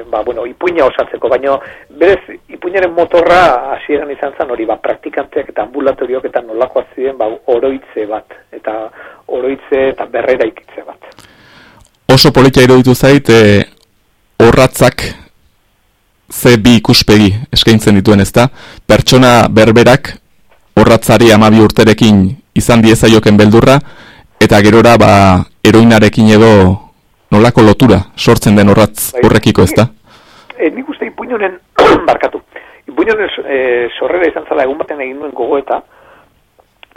[SPEAKER 8] Ba, bueno, ipuina osatzeko, baina berez ipuinaren motorra hasieran izan zen hori, ba, praktikanteak eta ambulatoriok eta nolakoa ziren, ba, oroitze bat, eta oroitze eta berrera ikitze bat.
[SPEAKER 1] Oso politia iruditu zait, e, horratzak ze bi ikuspegi eskaintzen dituen ezta, pertsona berberak horratzari amabi urterekin izan diezaioken beldurra, eta gerora ba eroinarekin edo nolako lotura sortzen den horratz
[SPEAKER 8] Bai.
[SPEAKER 1] horrekiko ezta.
[SPEAKER 8] E, nik uste ipuinonen, barkatu, ipuinonen e, sorrera izan zala egun baten egin duen gogoeta,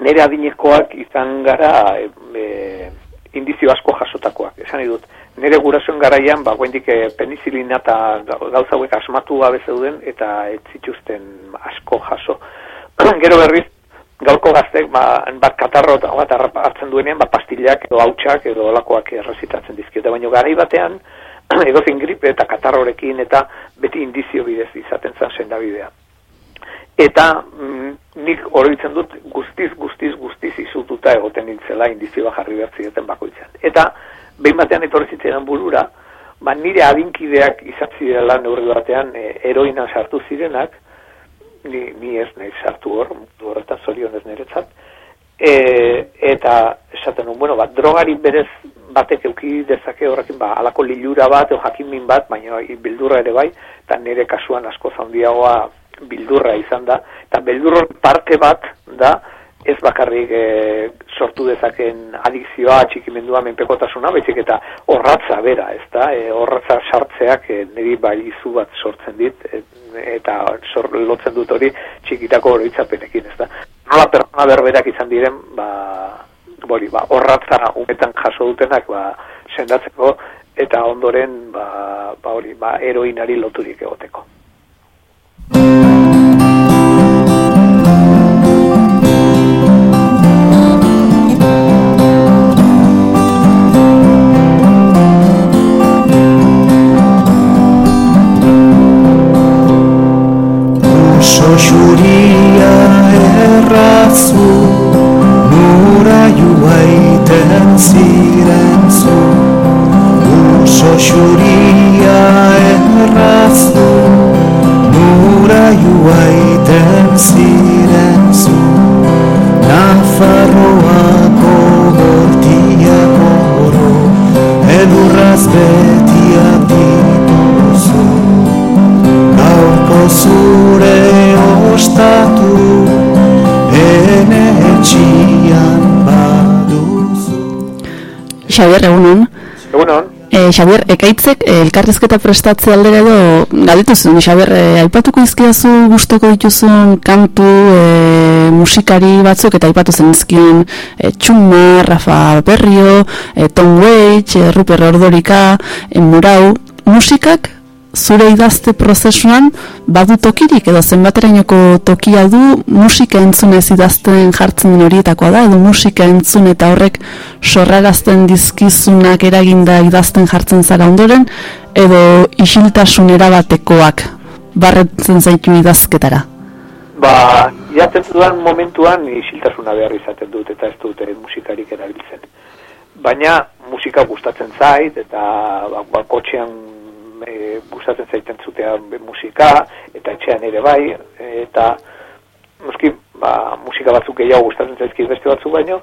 [SPEAKER 8] nire adinekoak izan gara e, e, indizio asko jasotakoak, esan dut. Nire gurasoen garaian, ba, guendik e, penizilina eta gauza hauek asmatu gabe zeuden eta ez zituzten asko jaso. Gero berriz, gaurko gaztek, ba, bat katarro bat hartzen duenean, ba, pastillak edo hautsak edo olakoak errezitatzen dizkiote, baina garai batean, edozein gripe eta katarrorekin eta beti indizio bidez izaten zen sendabidea. Eta mm, nik oroitzen dut guztiz, guztiz, guztiz izututa egoten nintzela indizioa jarri behar zieten bakoitzan. Eta behin batean etorri zitzaidan burura, ba, nire adinkideak izan zirela neurri batean e, eroinan sartu zirenak, ni, ni ez nahi sartu hor, mundu horretan zorionez niretzat, e, eta esaten nuen, bueno, ba, drogari berez batek euki dezake horrekin, ba, alako lilura bat, edo jakinmin bat, baina bildurra ere bai, eta nire kasuan asko zaundiagoa bildurra izan da, eta beldurro parte bat da, ez bakarrik e, sortu dezaken adikzioa, txikimendua, menpekotasuna, baizik eta horratza bera, ez da, e, horratza sartzeak e, niri balizu bat sortzen dit, e, eta sor, lotzen dut hori txikitako oroitzapenekin, ez da. Nola pertsona berberak izan diren, ba, hori, ba, horratza umetan jaso dutenak, ba, sendatzeko, eta ondoren, ba, ba hori, ba, eroinari loturik egoteko.
[SPEAKER 2] Xabier, egunon.
[SPEAKER 8] Egunon,
[SPEAKER 2] E, Xabier, ekaitzek e, elkarrizketa prestatze aldera edo galditu zuen, Xabier, e, aipatuko izkiazu gustoko dituzun kantu, e, musikari batzuk eta aipatu zen izkion e, Txuma, Rafa Berrio, e, Tom Waits, e, Ruper Ordorika, e, Murau, musikak zure idazte prozesuan badu tokirik edo zenbaterainoko tokia du musika entzunez idazten jartzen den horietakoa da edo musika entzun eta horrek sorrarazten dizkizunak eraginda idazten jartzen zara ondoren edo isiltasun erabatekoak barretzen zaitu idazketara.
[SPEAKER 8] ba, idatzen dudan momentuan isiltasuna behar izaten dut, eta ez dut ere musikarik erabiltzen. Baina musika gustatzen zait, eta ba, ba, kotxean e, gustatzen zaiten zutea musika, eta etxean ere bai, eta noski, ba, musika batzuk gehiago gustatzen zaizkit beste batzuk baino,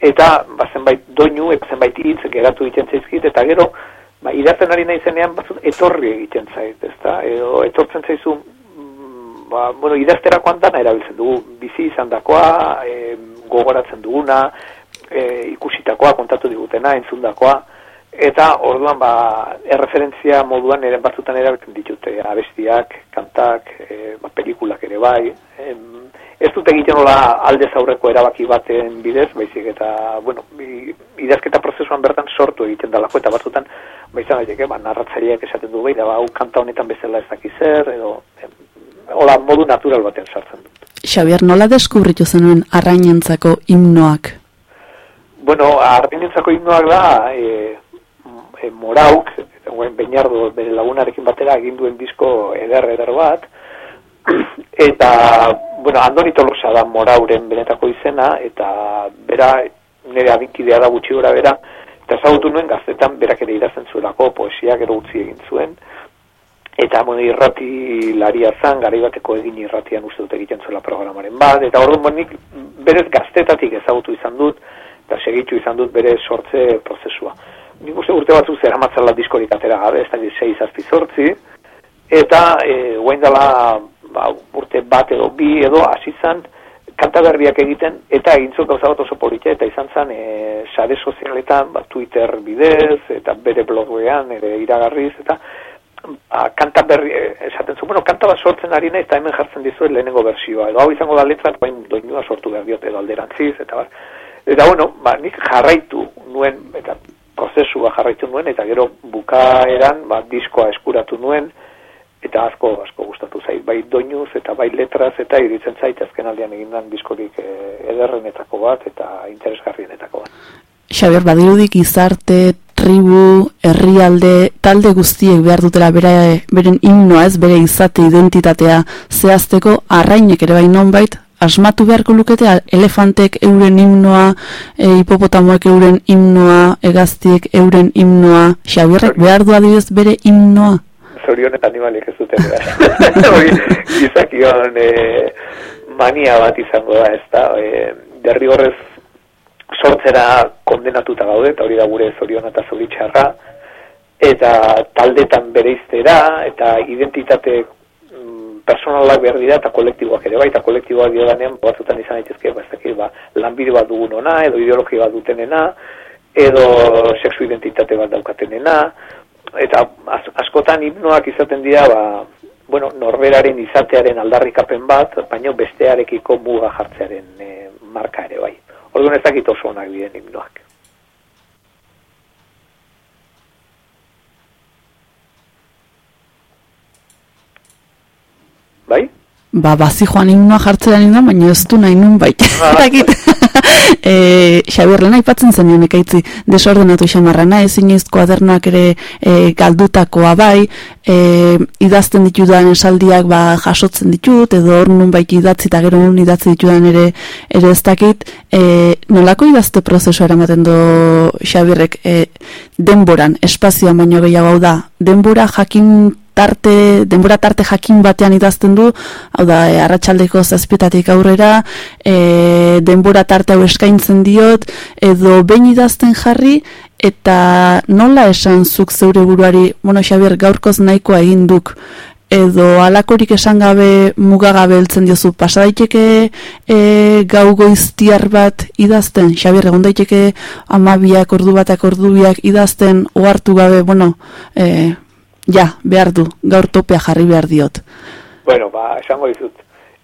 [SPEAKER 8] eta ba, zenbait doinu, eta zenbait hitz geratu egiten zaizkit, eta gero, ba, idatzen ari naizenean batzuk etorri egiten zait, ezta? Edo etortzen zaizu mm, ba, bueno, idazterakoan dana erabiltzen dugu, bizi izan dakoa, e, gogoratzen duguna, e, ikusitakoa, kontatu digutena, entzundakoa, eta orduan ba, erreferentzia moduan ere batzutan erabiltzen ditute, abestiak, kantak, e, ba, pelikulak ere bai, em, ez dut egiten nola aldez aurreko erabaki baten bidez, baizik eta, bueno, idazketa prozesuan bertan sortu egiten dalako, eta batzutan, ba, izan daiteke, ba, narratzaileak esaten du behi, da, ba, hau kanta honetan bezala ez dakiz zer, edo, em, hola, modu natural baten sartzen du.
[SPEAKER 2] Xabier, nola deskubritu zenuen arrainentzako himnoak?
[SPEAKER 8] Bueno, ardinentzako himnoak da, e, e, morauk, guen Beñardo bere lagunarekin batera egin duen disko eder eder bat, eta, bueno, Andoni Tolosa da morauren benetako izena, eta bera nire adinkidea da gutxi gora bera, eta ezagutu nuen gaztetan berak ere idazten zuelako, poesiak ero utzi egin zuen, eta bueno, irrati laria zan, garai bateko egin irratian uste dut egiten zuela programaren bat, eta orduan bon, berez gaztetatik ezagutu izan dut, eta segitu izan dut bere sortze prozesua. Nik uste urte batzuk zera matzala diskorik atera gabe, ez da 6 azpi sortzi, eta e, guain dela ba, urte bat edo bi edo hasi zan kanta berriak egiten eta egintzuk gauza bat oso politia eta izan zen e, sare sozialetan ba, Twitter bidez eta bere blogean ere iragarriz eta ba, kanta e, esaten zu, bueno, kanta bat sortzen ari nahi eta hemen jartzen dizuet lehenengo bersioa edo hau izango da letra bain doinua sortu behar diot edo alderantziz eta bar. Eta bueno, ba, nik jarraitu nuen eta prozesua jarraitu nuen eta gero bukaeran ba, diskoa eskuratu nuen eta asko asko gustatu zait bai doinuz eta bai letraz eta iritzen zait azken aldean egindan diskorik e, ederrenetako bat eta interesgarrienetako bat.
[SPEAKER 2] Xabier, badirudik izarte, tribu, herrialde, talde guztiek behar dutela bere, beren himnoa ez, bere izate identitatea zehazteko arrainek ere bai nonbait, asmatu beharko lukete elefantek euren himnoa, e, hipopotamoek euren himnoa, egaztiek euren himnoa, Xabierrek behar du adibidez bere himnoa?
[SPEAKER 8] Zorion eta animalik ez duten Hori, gizakion e, mania bat izango da, ez da, e, derri sortzera kondenatuta gaude, eta hori da gure zorion eta zoritxarra, eta taldetan bereiztera, eta identitate personalak behar dira, eta kolektiboak ere bai, eta kolektiboak dira danean, batzutan izan daitezke, ba, ez dakit, ba, lanbide bat dugunona, edo ideologia bat dutenena, edo sexu identitate bat daukatenena, eta az, askotan hipnoak izaten dira, ba, bueno, norberaren izatearen aldarrikapen bat, baina bestearekiko muga jartzearen e, marka ere bai. Orduan ez dakit oso onak diren hipnoak. Bai?
[SPEAKER 2] Ba, bazi joan himnoa jartzera nindan, baina ez du nahi nun bai. e, Xabier, lehen aipatzen zen nion ekaitzi desordenatu xamarrana, ezin kuadernak ere e, galdutakoa bai, e, idazten ditudan esaldiak ba, jasotzen ditut, edo hor nun bai idatzi eta gero nun idatzi ditudan ere ere ez dakit, e, nolako idazte prozesu eramaten do Xabierrek e, denboran, espazioan baino gehiago da, denbora jakin tarte, denbora tarte jakin batean idazten du, hau da, e, arratsaldeko zazpietatik aurrera, e, denbora tarte hau eskaintzen diot, edo behin idazten jarri, eta nola esan zuk zeure buruari, bueno, Xabier, gaurkoz nahikoa egin duk, edo alakorik esan gabe mugagabe heltzen diozu pasa daiteke e, gau goiztiar bat idazten? Xabier egon daiteke 12ak ordu batak ordubiak idazten ohartu gabe bueno e, ja, behar du, gaur topea jarri behar diot.
[SPEAKER 8] Bueno, ba, esango dizut,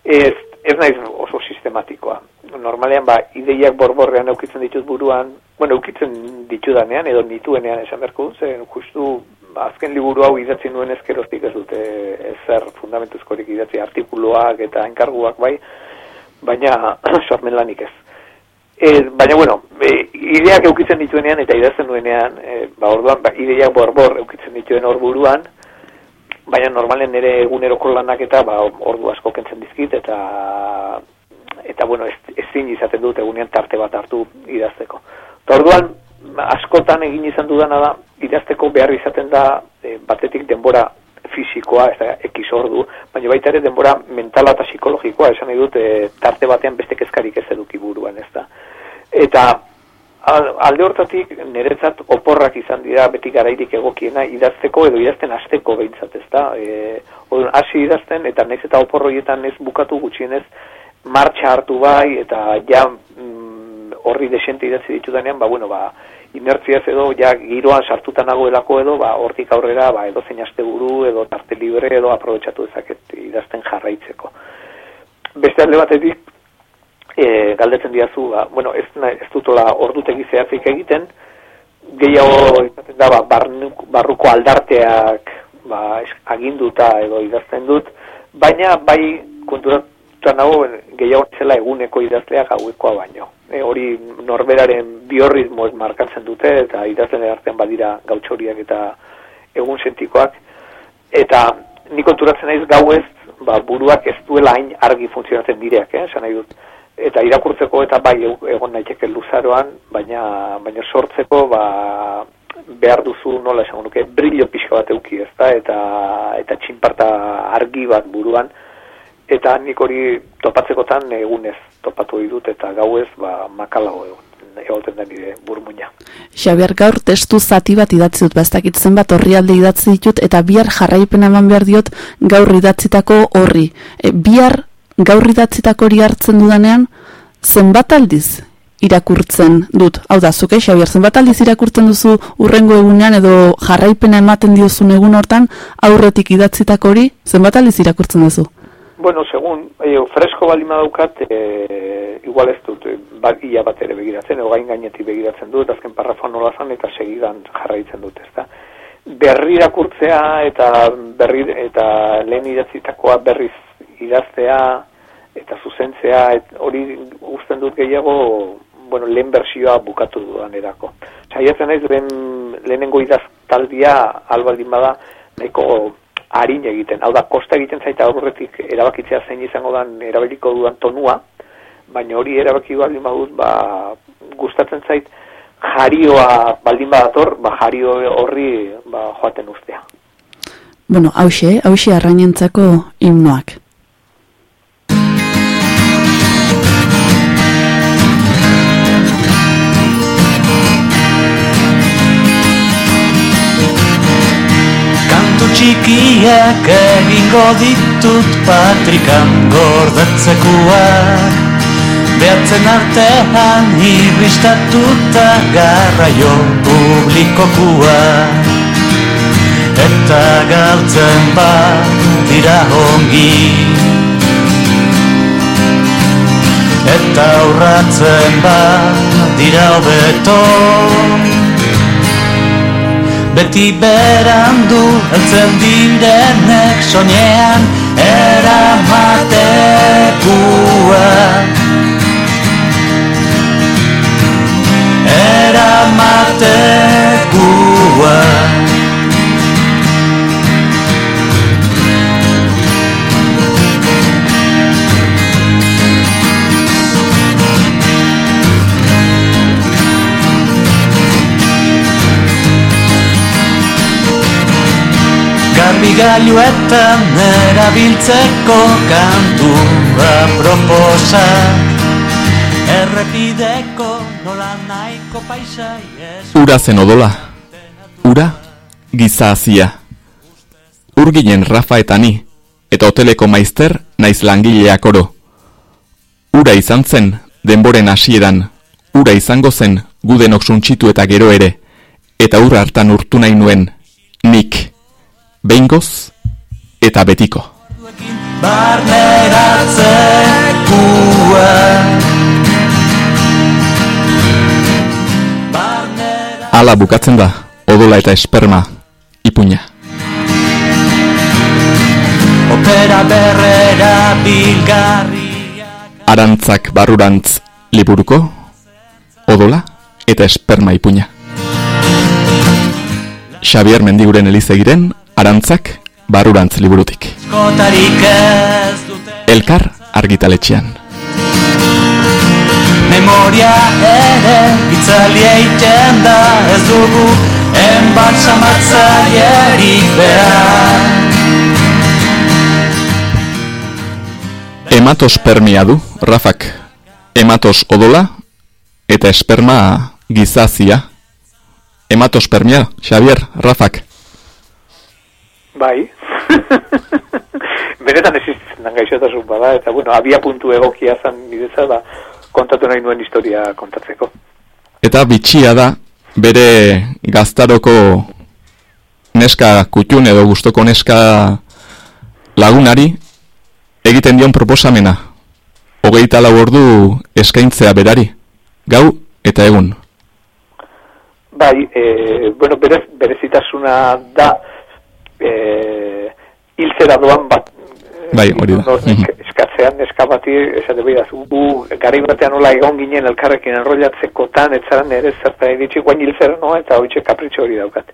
[SPEAKER 8] ez, ez naiz oso sistematikoa. Normalean, ba, ideiak borborrean eukitzen ditut buruan, bueno, eukitzen ditudanean, edo nituenean esan berko zen, justu, ba, azken liburu hau idatzi nuen ezkeroztik ez dute ezer fundamentuzkorik idatzi artikuluak eta enkarguak bai, baina sormen lanik ez. E, baina, bueno, e, ideak eukitzen dituenean eta idazten duenean, e, ba, orduan, ba, ideiak bor-bor eukitzen dituen hor buruan, baina normalen nire eguneroko lanak eta ba, ordu asko kentzen dizkit, eta, eta bueno, ez, ezin izaten dut egunean tarte bat hartu idazteko. Eta orduan, askotan egin izan dudana da, idazteko behar izaten da, e, batetik denbora fisikoa, ez da, ekiz ordu, baina baita ere denbora mentala eta psikologikoa, esan nahi dut, e, tarte batean beste kezkarik ez eduki buruan, ez da. Eta alde hortatik niretzat oporrak izan dira beti garairik egokiena idazteko edo idazten hasteko behintzat, ez da. E, hasi idazten eta naiz eta oporroietan ez bukatu gutxienez martxa hartu bai eta ja mm, horri desente idatzi ditudanean, ba, bueno, ba, inertziaz edo ja giroan sartuta nagoelako edo ba hortik aurrera ba edo zein asteburu edo tarte libre edo aprobetxatu dezaket idazten jarraitzeko. Beste alde batetik e, galdetzen diazu, ba, bueno, ez, ez dutola ordutegi zehatzik egiten, gehiago izaten da, ba, barruko aldarteak ba, aginduta edo idazten dut, baina bai konturat, kontutan nago gehiago zela eguneko idazlea gauekoa baino. E, hori norberaren biorritmoek markatzen dute eta idazleen artean badira gautxoriak eta egun sentikoak. Eta nik konturatzen naiz gauez, ba, buruak ez duela hain argi funtzionatzen direak, eh, esan nahi dut. Eta irakurtzeko eta bai egon naiteke luzaroan, baina, baina sortzeko ba, behar duzu nola esan nuke, brillo pixka bat euki ez da, eta, eta txinparta argi bat buruan, eta nik hori topatzekotan egunez topatu ditut eta gauez ba, makalago egon egoten da nire burmuina.
[SPEAKER 2] Xabier gaur testu zati bat idatzi dut, bastakit zenbat orrialde idatzi ditut, eta bihar jarraipen eman behar diot gaur idatzitako horri. E, bihar gaur idatzitako hori hartzen dudanean, zenbat aldiz irakurtzen dut. Hau da, zuke, Xabier, zenbat aldiz irakurtzen duzu urrengo egunean edo jarraipena ematen diozun egun hortan aurretik idatzitako hori, zenbat aldiz irakurtzen duzu?
[SPEAKER 8] Bueno, segun, e, fresko baldin badaukat, e, igual ez dut, e, bat ia bat ere begiratzen, edo gain gainetik begiratzen dut, azken parrafoan nola zan, eta segidan jarraitzen dut, ezta. Berri irakurtzea eta berri eta lehen idatzitakoa berriz idaztea eta zuzentzea, et, hori uzten dut gehiago, bueno, lehen bersioa bukatu dudan erako. Saiatzen naiz, lehen, lehenengo idaztaldia, albaldin bada, nahiko harin egiten. Hau da, kosta egiten zaita aurretik erabakitzea zein izango dan erabiliko dudan tonua, baina hori erabaki baldin badut, ba, gustatzen zait, jarioa baldin badator, ba, jario horri ba, joaten ustea.
[SPEAKER 2] Bueno, hause, hause arrainentzako himnoak.
[SPEAKER 4] Txikiak egingo ditut patrikan gordatzekoak Behatzen artean irristatuta garraio publikokua. Eta galtzen bat dira ongi. Eta aurratzen bat dira hobeto Beti berandu heltzen direnek soinean eramatekua Eramatekua Garbigailuetan erabiltzeko kantua proposa Errepideko nola nahiko paisai
[SPEAKER 1] Ura zen odola. Ura giza hazia. Ur ginen Rafa eta ni, eta hoteleko maizter naiz langileak oro. Ura izan zen, denboren hasieran, ura izango zen, gudenok suntsitu eta gero ere, eta ur hartan urtu nahi nuen, nik, behingoz eta betiko. Hala bukatzen da, odola eta esperma, ipuña.
[SPEAKER 4] Opera berrera bilgarri
[SPEAKER 1] Arantzak barrurantz liburuko, odola eta esperma ipuña. Xavier Mendiguren elizegiren, arantzak barrurantz liburutik. Elkar argitaletxean.
[SPEAKER 4] Memoria ere itzali egiten da ez dugu enbat samatzailerik behar
[SPEAKER 1] Ematos du, Rafak. Ematos odola eta esperma gizazia. Ematos permia, Xavier, Rafak.
[SPEAKER 8] Bai. Benetan existitzen dan gaixotasun bada, eta bueno, abia puntu egokia zan nideza da kontatu nahi nuen historia kontatzeko.
[SPEAKER 1] Eta bitxia da, bere gaztaroko neska kutxun edo gustoko neska lagunari egiten dion proposamena. Hogeita lau ordu eskaintzea berari. Gau eta egun.
[SPEAKER 8] Bai, e, bueno, berez, berezitasuna da e, hilzera doan bat
[SPEAKER 1] Bai, hori da. Mhm.
[SPEAKER 8] esk- eskatzean neska bati esate bai gu garai batean nola egon ginen elkarrekin enrollatzekotan etzaran ere zerta iritsi guain hilzer noa eta hoitxe kapritxo hori daukat.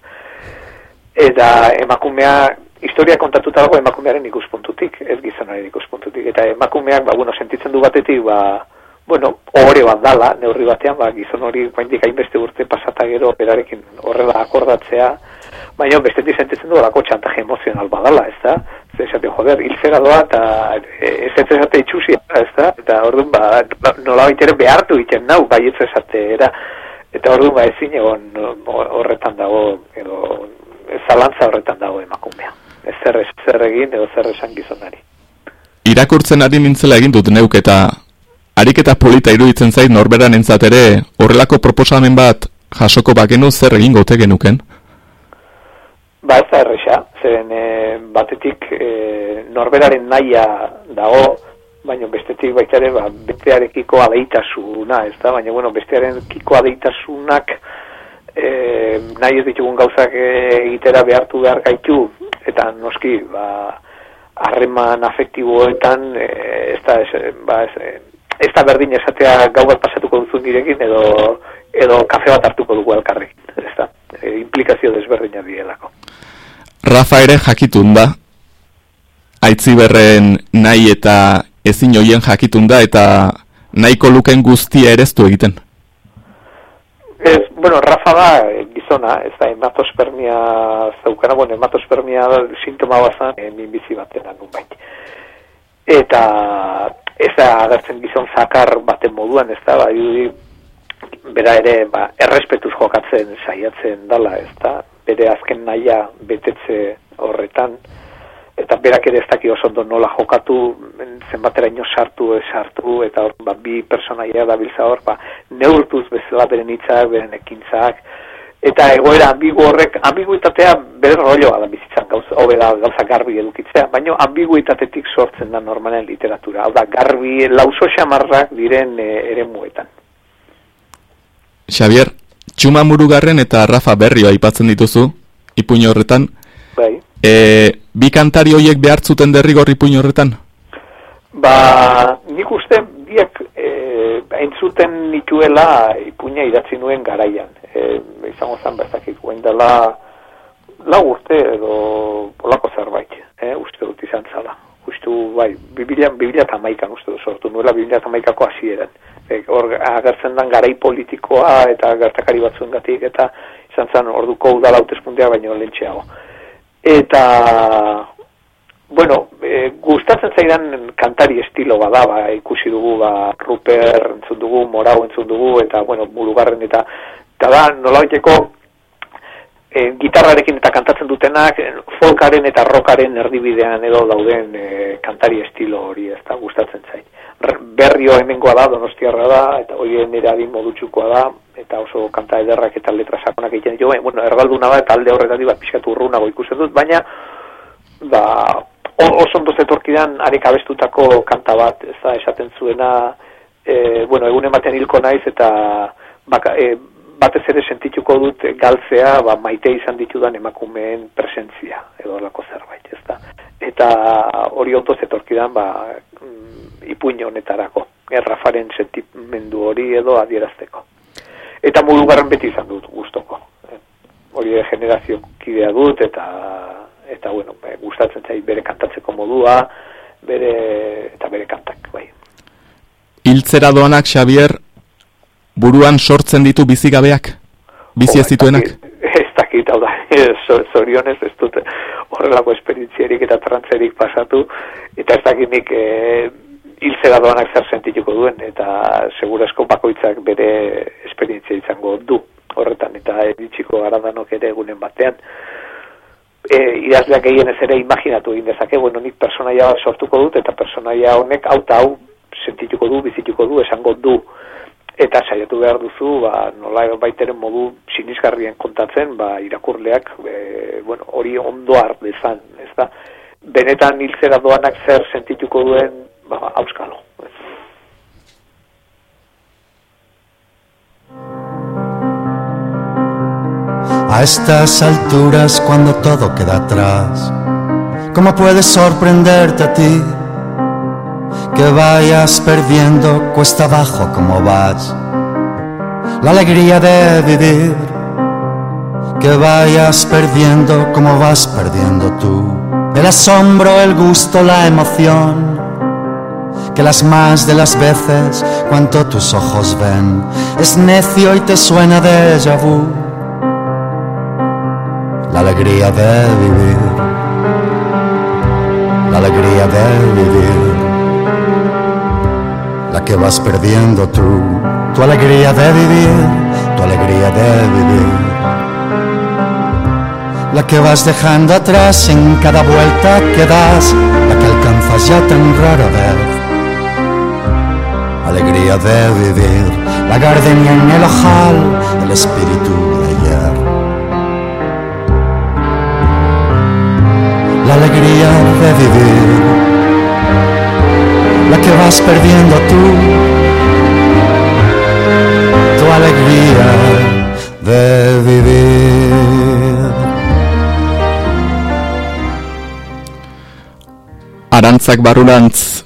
[SPEAKER 8] Eta emakumea historia kontatuta dago emakumearen ikuspuntutik, ez gizonaren ikuspuntutik eta emakumeak ba bueno, sentitzen du batetik ba bueno, ohore bat dala, neurri batean, ba, gizon hori guaindik hainbeste urte pasata gero berarekin horrela akordatzea, baina bestetik sentitzen du lako txantaje emozional badala, ez da? Zer esate, joder, hilzera doa, eta ez ez esate itxusia, ez da? Eta orduan, ba, nola baitere behartu egiten nau, bai ez esate, era, eta orduan, ba, ezin egon horretan dago, edo, zalantza horretan dago emakumea. Ez zer, zer egin, edo zer esan gizonari.
[SPEAKER 1] Irakurtzen ari nintzela egin dut neuk eta ariketa polita iruditzen zait norberan entzat ere horrelako proposamen bat jasoko bagenu zer egin gote genuken?
[SPEAKER 8] Ba ez da erresa, zeren e, batetik e, norberaren naia dago, baina bestetik baita ere ba, bestearekiko adeitasuna, ez da? Baina bueno, bestearekiko adeitasunak e, nahi ez ditugun gauzak egitera behartu behar gaitu, eta noski, ba, harreman afektiboetan e, ez da, ez, ba, ez, ez da berdin esatea gau bat pasatuko duzu nirekin edo edo kafe bat hartuko dugu elkarrekin, ez da, e, implikazio desberdina dielako.
[SPEAKER 1] Rafa ere jakitun da, aitzi berren nahi eta ezin joien jakitun da, eta nahiko luken guztia ere egiten.
[SPEAKER 8] Ez, bueno, Rafa da e, gizona, ez da, hematospermia zaukana, bueno, hematospermia sintoma bazan, e, minbizi baten anun baita. Eta ez da agertzen gizon zakar baten moduan, ez da, ba, bera ere, ba, errespetuz jokatzen saiatzen dala, ez da, bere azken naia betetze horretan, eta berak ere ez daki oso ondo nola jokatu, zenbatera ino sartu, sartu, eta hor, ba, bi personaia da bilza hor, ba, neurtuz bezala beren hitzak, beren ekintzak, eta egoera ambigu horrek, ambiguitatea bere rolloa da bizitzan gauz, hobeda gauza garbi edukitzea, baina ambiguitatetik sortzen da normalen literatura, hau da garbi lauso xamarrak diren e, ere muetan.
[SPEAKER 1] Xavier, Txuma Murugarren eta Rafa Berrio aipatzen dituzu, ipuño horretan.
[SPEAKER 8] Bai.
[SPEAKER 1] E, bi kantari hoiek behartzuten derrigor ipuño horretan?
[SPEAKER 8] Ba, nik uste biek e, entzuten nituela ipuña idatzi nuen garaian e, izango zan bezakik guen dela lau urte edo polako zerbait, e, uste dut izan zala. Uste bai, bibilian, bibilian tamaikan uste dut sortu, nuela bibilian tamaikako hasieran. E, hor agertzen dan garai politikoa eta gertakari batzuen gatik, eta izan zan orduko udala hautezpundea baino lentxeago. Eta, bueno, e, gustatzen zaidan kantari estilo bada, ba, ikusi dugu, ba, Ruper entzun dugu, Morau entzun dugu, eta, bueno, Mulugarren eta eta da nolabaiteko e, gitarrarekin eta kantatzen dutenak folkaren eta rockaren erdibidean edo dauden e, kantari estilo hori ez da gustatzen zain. Berrio hemengoa da, donostiarra da, eta hori nire adin modutxukoa da, eta oso kanta ederrak eta letra sakonak egiten jo, bueno, ergalduna da, eta alde horretatik bat pixkatu urrunago ikusten dut, baina ba, oso ondo zetorkidan arek abestutako kanta bat, ez da, esaten zuena, e, bueno, egun ematen hilko naiz, eta baka, e, batez ere sentituko dut galtzea ba, maite izan ditudan emakumeen presentzia edo lako zerbait, ez da. Eta hori ondo zetorkidan ba, mm, ipuin honetarako, errafaren sentimendu hori edo adierazteko. Eta murugarren beti izan dut gustoko. Hori generazio kidea dut eta eta bueno, gustatzen zait bere kantatzeko modua, bere eta bere kantak, bai.
[SPEAKER 1] Hiltzera doanak Xavier buruan sortzen ditu bizigabeak? Bizi ez dituenak?
[SPEAKER 8] Ez dakit, hau da, zorionez ez dut horrelako esperientzierik eta trantzerik pasatu, eta ez dakit nik e, hiltzera doanak zer sentituko duen, eta segurasko bakoitzak bere esperientzia izango du horretan, eta eritxiko garadanok ere egunen batean. E, idazleak gehien ez ere imaginatu egin dezake, bueno, nik personaia sortuko dut, eta personaia honek hau hau sentituko du, bizituko du, esango du, eta saiatu behar duzu ba, nola baiteren modu sinisgarrien kontatzen ba, irakurleak e, bueno, hori ondo ardezan ez da benetan hiltzera doanak zer sentituko duen ba, auskalo
[SPEAKER 9] A estas alturas cuando todo queda atrás ¿Cómo puedes sorprenderte a ti?
[SPEAKER 5] Que vayas perdiendo cuesta abajo como vas. La alegría de vivir, que vayas perdiendo como vas perdiendo tú. El asombro, el gusto, la emoción, que las más de las veces cuanto tus ojos ven es necio y te suena de vu. La alegría de vivir, la alegría de vivir la que vas perdiendo tú, tu alegría de vivir, tu alegría de vivir, la que vas dejando atrás en cada vuelta que das, la que alcanzas ya tan rara vez. Alegría de vivir, la gardenia en el ojal, el espíritu de ayer. La alegría de vivir vas perdiendo tú, tu alegría de vivir.
[SPEAKER 1] Arantzak barurantz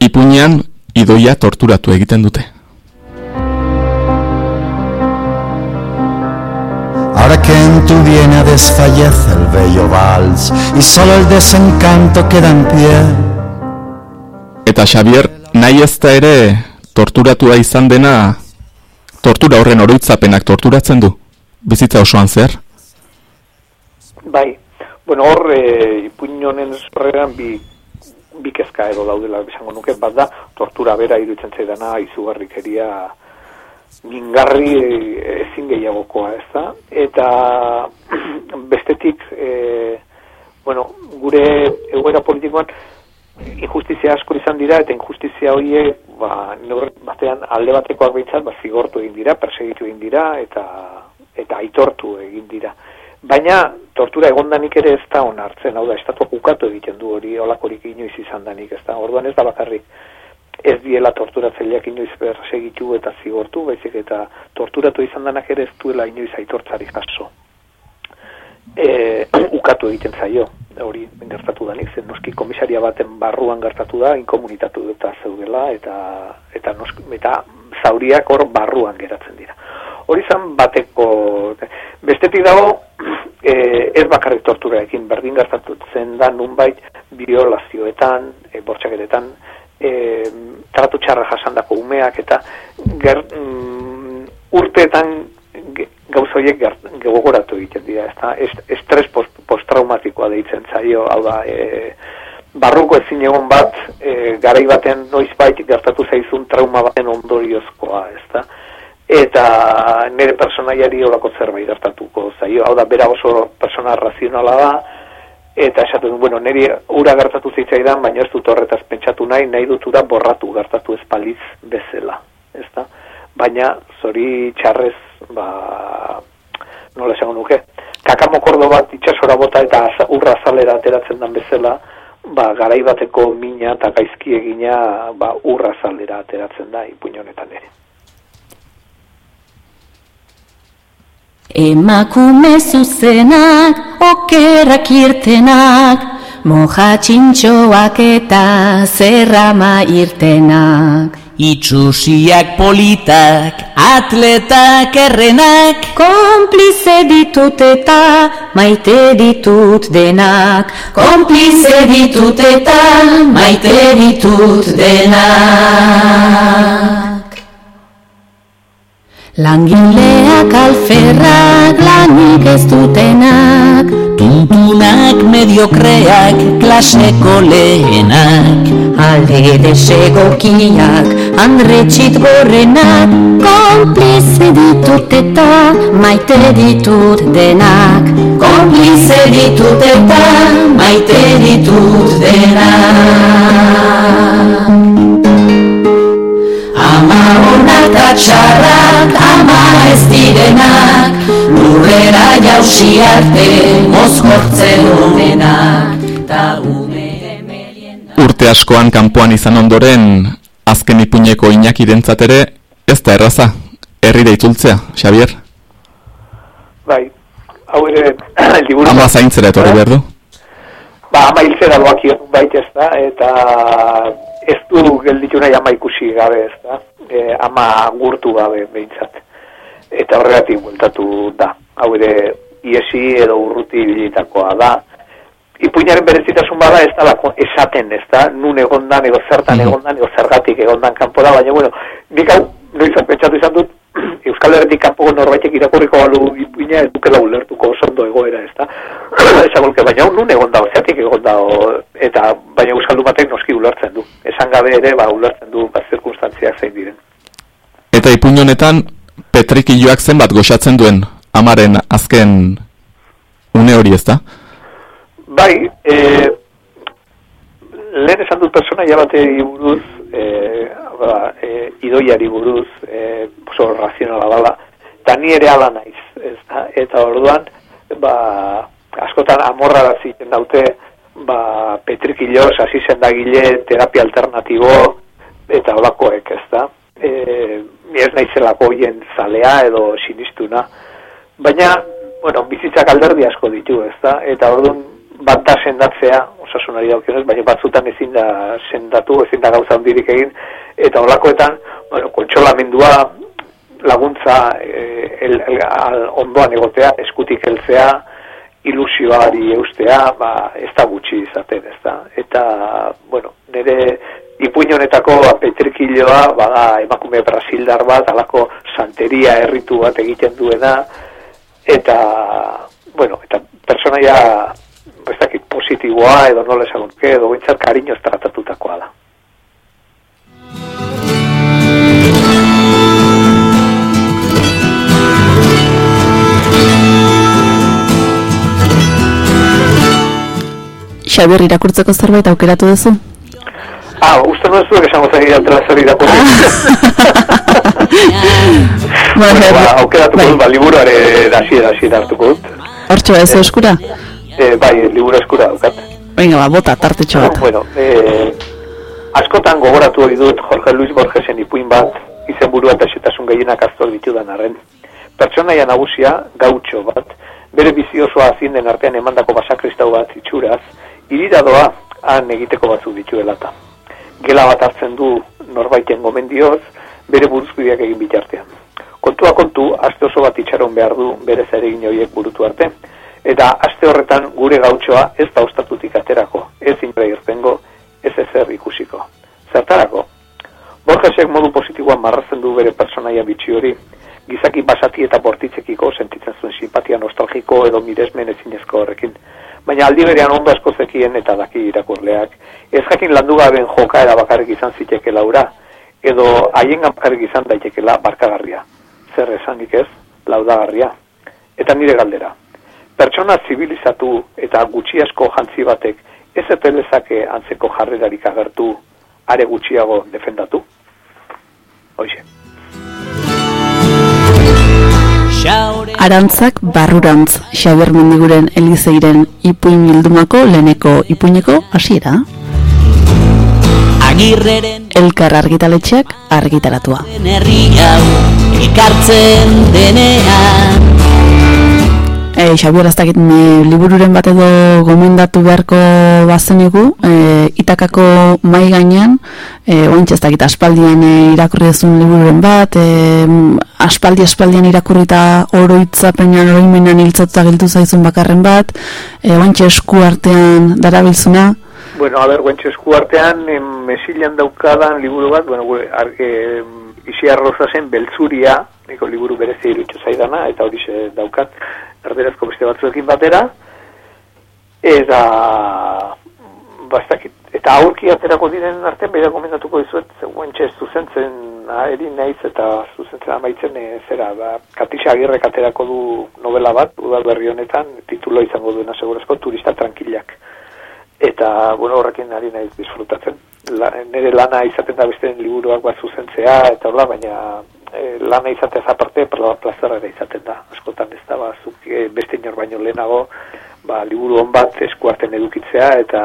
[SPEAKER 1] ipuñan idoia torturatu egiten dute.
[SPEAKER 5] Ahora que en tu viena desfallece el bello vals y solo el desencanto queda en pie.
[SPEAKER 1] Eta Xavier, nahi ez da ere torturatua izan dena, tortura horren oroitzapenak torturatzen du, bizitza osoan zer?
[SPEAKER 8] Bai, bueno, hor, e, ipuin honen zorreran bi, bi kezka edo daudela esango nuke, bat da, tortura bera iruditzen zaidana izugarrikeria mingarri e, ezin gehiagokoa, ez da? Eta bestetik, e, bueno, gure egoera politikoan, injustizia asko izan dira eta injustizia horiek ba neur batean alde batekoak beintzat ba zigortu egin dira, persegitu egin dira eta eta aitortu egin dira. Baina tortura egondanik ere ez da onartzen, hau da estatu ukatu egiten du hori holakorik inoiz izan danik, ez da. Orduan ez da bakarrik ez diela torturatzaileak inoiz persegitu eta zigortu, baizik eta torturatu izan danak ere ez duela inoiz aitortzari jaso. E, ukatu egiten zaio, hori gertatu da zen noski komisaria baten barruan gertatu da inkomunitatu eta zeudela eta eta noski eta zauriak hor barruan geratzen dira. Hori zan bateko bestetik dago e, ez bakarrik torturaekin berdin gertatu zen da nunbait biolazioetan e, bortxaketetan e, tratu txarra jasandako umeak eta ger, mm, urteetan gauzoiek gogoratu egiten dira, ezta estres posttraumatikoa deitzen zaio, hau da, e, barruko ezin egon bat, e, garai baten noizbait gertatu zaizun trauma baten ondoriozkoa, ezta? Eta nire personaiari horako zerbait gertatuko zaio, hau da, bera oso persona razionala da, eta esaten, bueno, niri ura gertatu zitzaidan, baina ez dut horretaz pentsatu nahi, nahi dut ura borratu gertatu ezpaliz bezala, ezta? Baina, zori txarrez, ba, nola esango nuke, kakamo kordo bat itxasora bota eta urra azalera ateratzen den bezala, ba, garai bateko mina eta gaizki egina ba, urra azalera ateratzen da ipuñonetan ere.
[SPEAKER 10] Emakume zuzenak, okerrak irtenak, moja txintxoak eta zerrama irtenak.
[SPEAKER 11] Itxusiak politak, atletak errenak.
[SPEAKER 10] Komplize ditut eta maite ditut denak. Komplize ditut eta maite ditut denak. Langileak alferrak lanik ez dutenak
[SPEAKER 11] Tuntunak mediokreak klaseko lehenak
[SPEAKER 10] Alde desegokiak andretxit gorrenak Komplize ditut eta maite ditut denak.
[SPEAKER 11] Komplize ditut eta maite ditut denak eta txarrak ama ez direnak Lurrera jausi arte mozkortzen honenak
[SPEAKER 1] Urte askoan kanpoan izan ondoren azken ipuñeko inaki ere ez da erraza, herri itzultzea, Xavier?
[SPEAKER 8] Bai, hau ere, liburu...
[SPEAKER 1] Ama zaintzera etorri behar du?
[SPEAKER 8] Ba, ama hiltzera doak baita ez da, eta ez du gelditu nahi ama ikusi gabe, ez da? E, ama gurtu gabe behintzat. Eta horregatik bueltatu da. Hau ere, iesi edo urruti bilitakoa da. Ipuinaren berezitasun bada ez da lako esaten, ez da? Nun egondan, edo zertan egondan, edo zergatik egondan kanpora, baina, bueno, nik hau, noizan pentsatu izan dut, Euskal Herretik kanpoko norbaitek irakurriko balu ipuina ez dukela ulertuko osondo egoera, ez da? Esagolke, baina nun egon dago, zeatik egon dago, eta baina Euskaldu batek noski ulertzen du. Esan gabe ere, ba, ulertzen du, ba, zirkunstantziak zein diren.
[SPEAKER 1] Eta ipuin honetan Petrikilloak zenbat goxatzen duen amaren azken une hori ez da?
[SPEAKER 8] Bai, e, lehen esan dut personaia bateri buruz, e, ba, e, idoiari buruz, e, oso razionala dala, eta ni ere ala naiz, ez da? Eta orduan, ba, askotan amorra ziten daute, ba, petrikilloz, hasi zendagile, terapia alternatibo, eta olakoek, ez da? E, ez naizelako hoien zalea edo sinistuna. Baina, bueno, bizitzak alderdi asko ditu, ez da? Eta orduan, bat da sendatzea, osasunari daukionez, baina batzutan ezin da sendatu, ezin da gauza handirik egin, eta olakoetan, bueno, kontsolamendua, laguntza e, el, el, al, ondoan egotea, eskutik heltzea, ilusioari eustea, ba, ez da gutxi izaten, ez da. Eta, bueno, nire ipuin honetako petrikilloa, bada emakume brasildar bat, alako santeria herritu bat egiten duena, eta, bueno, eta personaia ez dakit positiboa edo nola esan urke, edo bintzat kariñoz tratatutakoa da.
[SPEAKER 2] Xabier irakurtzeko zerbait aukeratu duzu?
[SPEAKER 8] Ah, uste nuen zuek esango zen irantela zer irakurri. bueno, ba, bai. ba, liburuare dasi dasi hartuko dut.
[SPEAKER 2] Hortxo ez eskura?
[SPEAKER 8] Eh, bai, liburu eskura daukat.
[SPEAKER 2] Venga, ba, bota, tartetxo bat.
[SPEAKER 8] Bueno, eh, askotan gogoratu hori dut Jorge Luis Borgesen ipuin bat, izen burua eta esetasun gehienak aztor ditudan arren. Pertsonaia nagusia, gautxo bat, bere bizi osoa den artean emandako basakristau bat itxuraz, irira doa han egiteko batzuk dituelata. Gela bat hartzen du norbaiten gomendioz, bere buruzkideak egin bitartean. Kontua kontu, aste oso bat itxaron behar du bere zeregin horiek burutu arte, eta aste horretan gure gautxoa ez da ostatutik aterako, ez inbra irtengo, ez ezer ikusiko. Zertarako? Borgesek modu positiboan marrazen du bere personaia bitxi hori, gizaki basati eta bortitzekiko sentitzen zuen simpatia nostalgiko edo miresmen ezinezko horrekin. Baina aldi berean ondo asko zekien eta daki irakurleak, ez jakin landu gaben jokaera bakarrik izan ziteke laura, edo haien bakarrik izan daitekela barkagarria. Zer esanik ez, laudagarria. Eta nire galdera, pertsona zibilizatu eta gutxi asko jantzi batek ez epelezake antzeko jarrerarik agertu are gutxiago defendatu? Hoxe.
[SPEAKER 2] Arantzak barrurantz Xaber Mendiguren Elizeiren ipuin bildumako leheneko ipuineko hasiera.
[SPEAKER 11] Agirreren
[SPEAKER 2] Elkar argitaletxeak argitaratua.
[SPEAKER 11] herri hau elkartzen denean
[SPEAKER 2] E, Xabier, ez dakit, libururen bat edo gomendatu beharko bazenigu, e, itakako mai gainean, e, ointxe ez dakit, aspaldian e, irakurri duzun libururen bat, e, aspaldi aspaldian irakurrita oroitzapenean oroimenan hiltzatuta giltu zaizun bakarren bat, e, ointxe esku artean darabilzuna.
[SPEAKER 8] Bueno, a ber, ointxe esku artean, mesilan daukadan liburu bat, bueno, gure, ar, e, isi arrozazen beltzuria, niko liburu berezi irutxo zaidana, eta hori daukat, erderazko beste batzuekin batera, eta bastakit, eta aurki aterako diren artean behar gomendatuko dizuet, zegoen txez zuzentzen erin naiz eta zuzentzen amaitzen e, zera, ba, katisa agirrek aterako du novela bat, udal berri honetan, titulo izango duena segurazko, turista tranquilak. Eta, bueno, horrekin ari naiz disfrutatzen. La, nere lana izaten da beste liburuak bat zuzentzea, eta hola, baina e, lana izatez aparte, plazera ere izaten da. Askotan ez da, ba, zuk, e, beste inor baino lehenago, ba, liburu hon bat eskuarten edukitzea, eta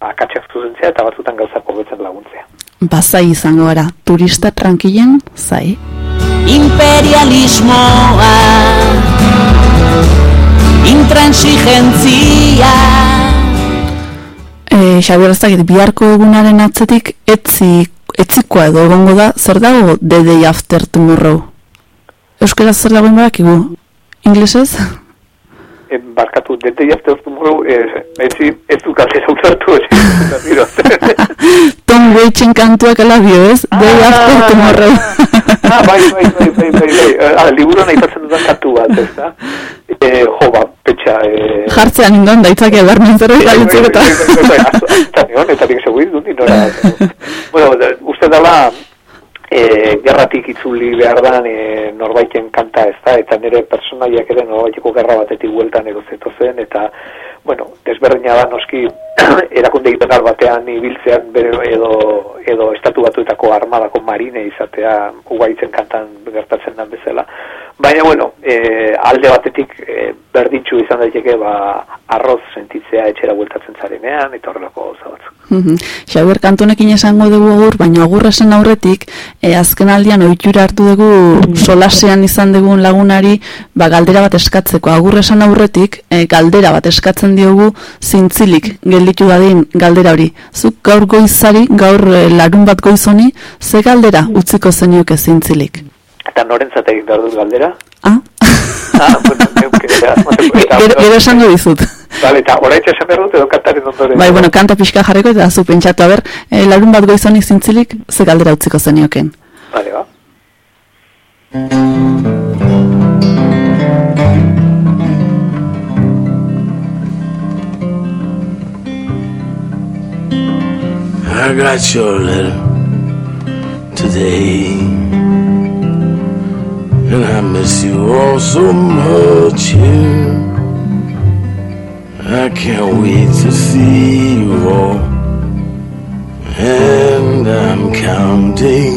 [SPEAKER 8] akatsak zuzentzea, eta batzutan gauzako betzen laguntzea.
[SPEAKER 2] Bazai izango gara, turista tranquilen, zai.
[SPEAKER 11] Imperialismoa Intransigentzia
[SPEAKER 2] E, e, Xabier ez dakit, biharko egunaren atzetik etzi, etzikoa edo egongo da, zer dago The Day After Tomorrow? Euskaraz zer dagoen badakigu? Inglesez?
[SPEAKER 8] E, barkatu, dete jazte oztu muru, ez, ez, ez du kalte zautzartu, ez,
[SPEAKER 2] Tom Waitsen kantuak alabio, ez? Day After Tomorrow.
[SPEAKER 8] ah, bai, bai, bai, bai, bai, bai, ah, liburuan aipatzen dudan kantu bat, ez da? E, jo, ba, petxa, e...
[SPEAKER 2] Jartzean indoan daitzake bermen gaitzik eta...
[SPEAKER 8] Bai, bai, bai, bai, eta nik seguiz dut, nora. Bueno, uste dala, e, gerratik itzuli behar dan e, norbaiten kanta ez da, eta nire personaiak ere norbaiteko gerra batetik hueltan edo zen, eta, bueno, desberdina da noski erakunde ipenal batean ibiltzean bere, edo, edo estatu batuetako armadako marine izatea ugaitzen kantan gertatzen dan bezala. Baina, bueno, e, alde batetik e, berdintxu izan daiteke ba, arroz sentitzea etxera bueltatzen zarenean, eta horrelako gauza batzuk.
[SPEAKER 2] Mhm. Xabier kantunekin esango dugu agur, baina agur esen aurretik, e, azken aldian oitura hartu dugu solasean izan dugun lagunari, ba, galdera bat eskatzeko. Agur esan aurretik, e, galdera bat eskatzen diogu zintzilik gelditu dadin galdera hori. Zuk gaur goizari, gaur e, larun bat goizoni, ze galdera utziko zenioke zintzilik?
[SPEAKER 8] Eta norentzat egin behar dut galdera?
[SPEAKER 2] Ah?
[SPEAKER 8] ah, bueno, neuke,
[SPEAKER 2] Gero gero esango dizut.
[SPEAKER 8] Vale, eta oraitxe esan behar dut edo kantaren ondoren.
[SPEAKER 2] Bai, bueno, kanta pixka jarriko eta zu pentsatu, a ber, e, larun bat goizoni zintzilik, ze galdera utziko zenioken.
[SPEAKER 8] Vale, ba.
[SPEAKER 12] I got your letter today, and I miss you all so much. Yeah. I can't wait to see you all, and I'm counting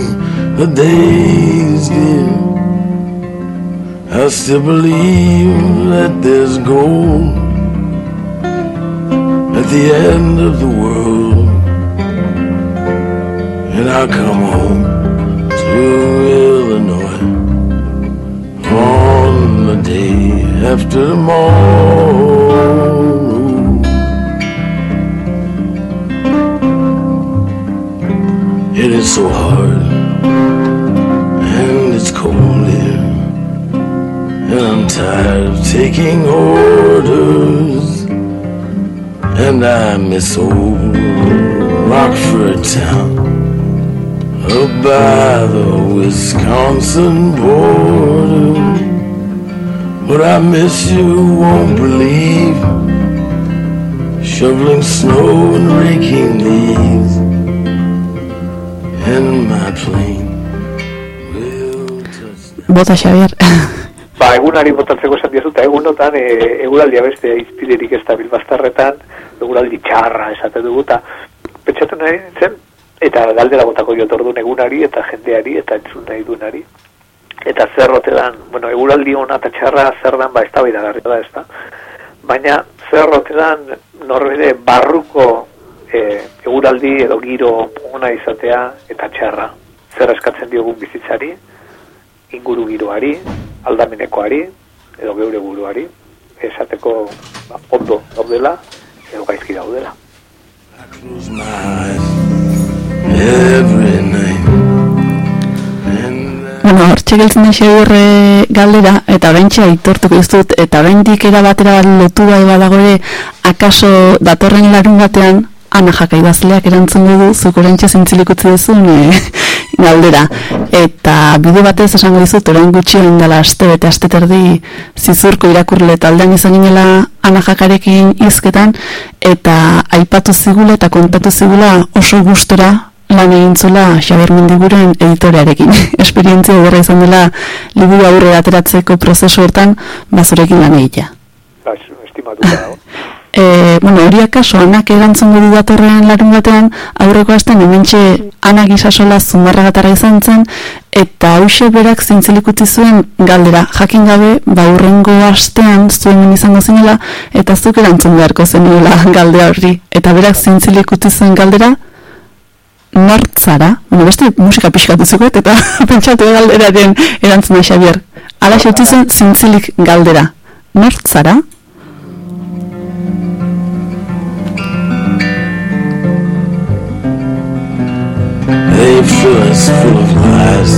[SPEAKER 12] the days. Yeah. I still believe that there's gold at the end of the world. And I'll come home to Illinois on the day after tomorrow. It is so hard and it's cold here. And I'm tired of taking orders. And I miss old Rockford town by the Wisconsin border. But I miss you, won't believe. Shoveling snow and raking leaves. And my plane
[SPEAKER 2] Bota, Xabier.
[SPEAKER 8] Ba, egunari botatzeko esan diazu, eta egunotan e, eguraldia beste izpiderik ez da bilbaztarretan, eguraldi txarra esate dugu, eta pentsatu nahi zen, eta galdera botako jotordun egunari, eta jendeari, eta entzun nahi dunari. Eta zer rotedan, bueno, eguraldi hona eta txarra zer dan, ba, ez da da, ez da. Baina, zer rotedan, norbede, barruko e, eguraldi edo giro ona izatea eta txarra. Zer eskatzen diogun bizitzari, inguru giroari, aldamenekoari, edo geure buruari, esateko ba, ondo daudela, edo gaizki daudela.
[SPEAKER 12] eyes every night.
[SPEAKER 2] Bueno, hortxe geltzen da xeurre galdera, eta oraintxe aitortuko dizut, eta oraindik era batera lotu bai badago ere, akaso datorren larun batean, ana jaka idazleak erantzun du, zuk oraintxe zintzilik utzi duzun e, galdera. Eta bide batez esango dizut, orain gutxi dela aste bete aste terdi zizurko irakurle taldean izan ginela ana jakarekin hizketan, eta aipatu zigula eta kontatu zigula oso gustora lan egin zula Xaber Mendiguren editorearekin. Esperientzia ederra izan dela liburu aurre ateratzeko prozesu hortan bazurekin lan egitea.
[SPEAKER 8] Ba, estimatu dago.
[SPEAKER 2] E, bueno, hori akaso anak erantzun du datorren larun batean, aurreko astean hementxe anak isasola zumarragatara izan zen, eta hause berak zintzilik utzi zuen galdera, jakin gabe, ba astean zuen izango zinela, eta zuk erantzun beharko zenuela galdea horri. Eta berak zintzilik utzi zuen galdera, nortzara, bueno, beste musika pixkatu zuket, eta pentsatu galderaren erantzuna Xabier. Ala utzi zen zintzilik galdera, nortzara?
[SPEAKER 12] That's full of lies.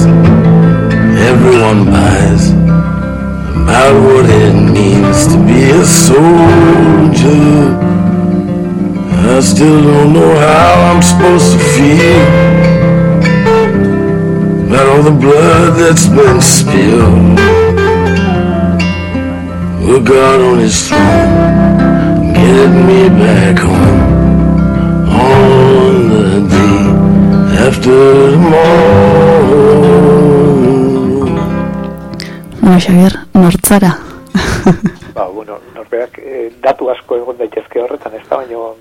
[SPEAKER 12] Everyone buys about what it means to be a soldier. I still don't know how I'm supposed to feel about all the blood that's been spilled. Will God on His throne get me back home on the after tomorrow?
[SPEAKER 2] Bueno, Xavier, nortzara.
[SPEAKER 8] ba, bueno, norberak eh, datu asko egon daitezke horretan, ez da baino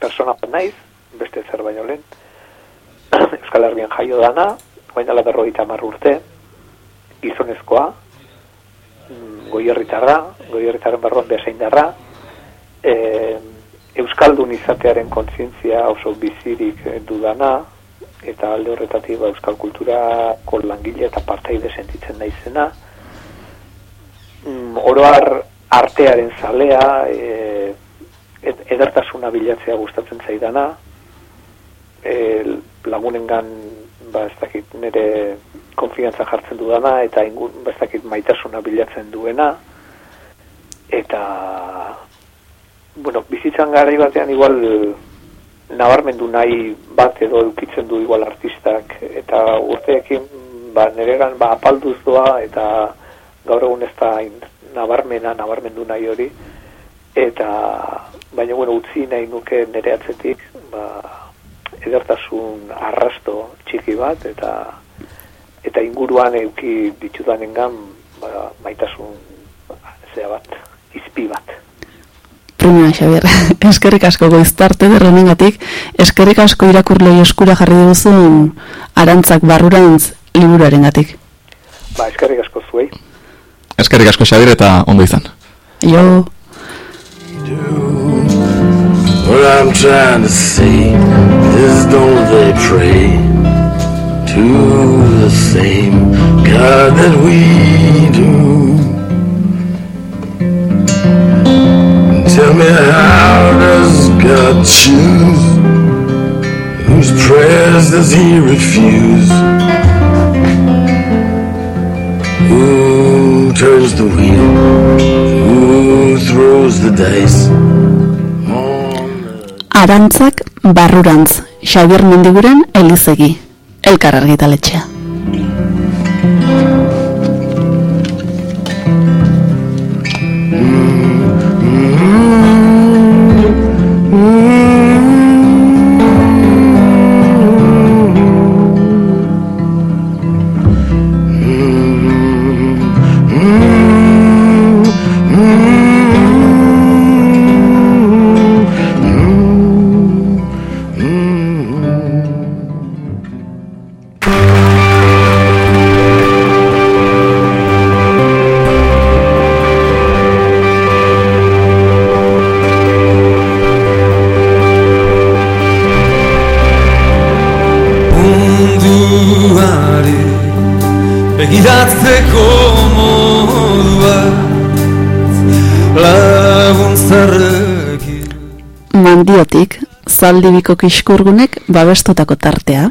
[SPEAKER 8] persona bat naiz, beste zer baino lehen. Euskal Herrian jaio dana, guain dela berrogeita hamar urte, gizonezkoa, mm, goierritarra, goierritarren barruan behasein darra, e, Euskaldun izatearen kontzientzia oso bizirik dudana, eta alde horretatik ba, Euskal Kulturako langile eta partaide sentitzen naizena, mm, oroar artearen zalea, e, ed- edertasuna bilatzea gustatzen zaidana, e, lagunengan ba ez dakit nire konfiantza jartzen dudana eta ingun, ba ez dakit maitasuna bilatzen duena. Eta bueno, bizitzan garai batean igual nabarmendu nahi bat edo edukitzen du igual artistak. Eta urteekin ba niregan ba apalduz doa eta gaur egun ez da nabarmena nabarmendu nahi hori. Eta baina bueno utzi nahi nuke nire atzetik ba edertasun arrasto txiki bat eta eta inguruan euki ditudanengan ba, maitasun zea bat izpi bat
[SPEAKER 2] Primera, Xavier, eskerrik asko goiztarte derrenengatik, eskerrik asko irakurlei eskura jarri duzun arantzak barrurantz liburuaren gatik.
[SPEAKER 8] ba eskerrik asko zuei
[SPEAKER 1] Eskerrik asko Xabier eta ondo izan.
[SPEAKER 2] Jo,
[SPEAKER 12] What I'm trying to say is don't they pray to the same God that we do? Tell me how does God choose? Whose prayers does he refuse? Who turns the wheel? Who throws the dice?
[SPEAKER 2] arantzak barrurantz, Xavier Mendiguren elizegi, elkar argitaletxea.
[SPEAKER 13] Munduari
[SPEAKER 2] Mandiotik, zaldibiko kiskurgunek babestutako tartea,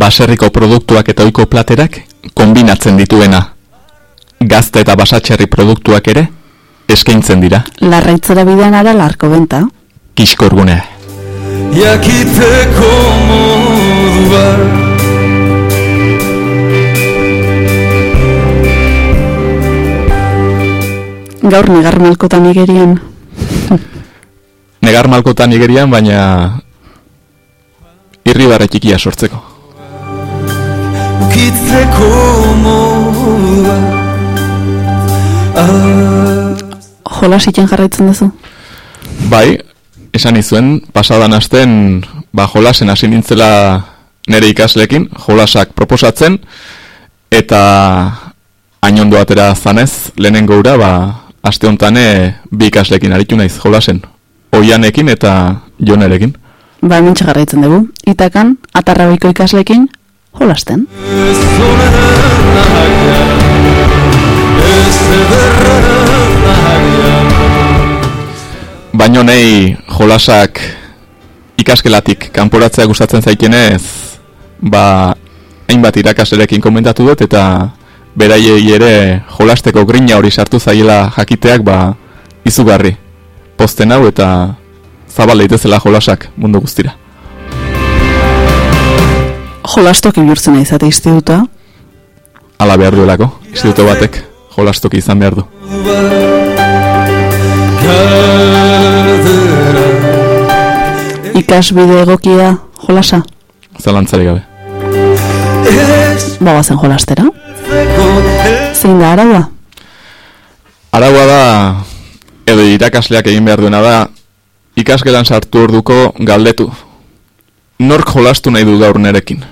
[SPEAKER 1] Baserriko produktuak eta ohiko platerak kombinatzen dituena. Gazta eta basatxerri produktuak ere eskaintzen dira.
[SPEAKER 2] larraitzera bidean ara larko benta,
[SPEAKER 1] Kiskorgunea.
[SPEAKER 13] jakiteko modua
[SPEAKER 2] gaur negar malkotan igerian.
[SPEAKER 1] Negar malkotan igerian, baina irribarre txikia sortzeko.
[SPEAKER 13] ukitzeko modua ah,
[SPEAKER 2] Jolasitzen jarraitzen duzu.
[SPEAKER 1] Bai, esan izuen, pasadan asten, ba, jolasen hasi nintzela nere ikaslekin, jolasak proposatzen, eta hainondo atera zanez, lehenengo ura, ba, aste hontane bi ikaslekin aritu naiz jolasen. Oianekin eta jonerekin.
[SPEAKER 2] Ba, hementxe jarraitzen dugu. Itakan, atarrabiko ikaslekin, jolasten.
[SPEAKER 1] Baino nei jolasak ikaskelatik kanporatzea gustatzen zaikenez, ba, hainbat irakaslerekin komentatu dut, eta beraiei ere jolasteko grina hori sartu zaiela jakiteak, ba, izugarri. Posten hau eta zabal daitezela jolasak mundu guztira.
[SPEAKER 2] Jolastoki bihurtzen nahi izate instituta.
[SPEAKER 1] Hala behar duelako, instituto batek jolastoki izan behar du.
[SPEAKER 2] Ikasbide egokia jolasa.
[SPEAKER 1] Zalantzari gabe.
[SPEAKER 2] Ba, bazen jolastera. Zein da araua?
[SPEAKER 1] Araua da, edo irakasleak egin behar duena da, ikasgelan sartu orduko galdetu. Nork jolastu nahi du gaur nerekin?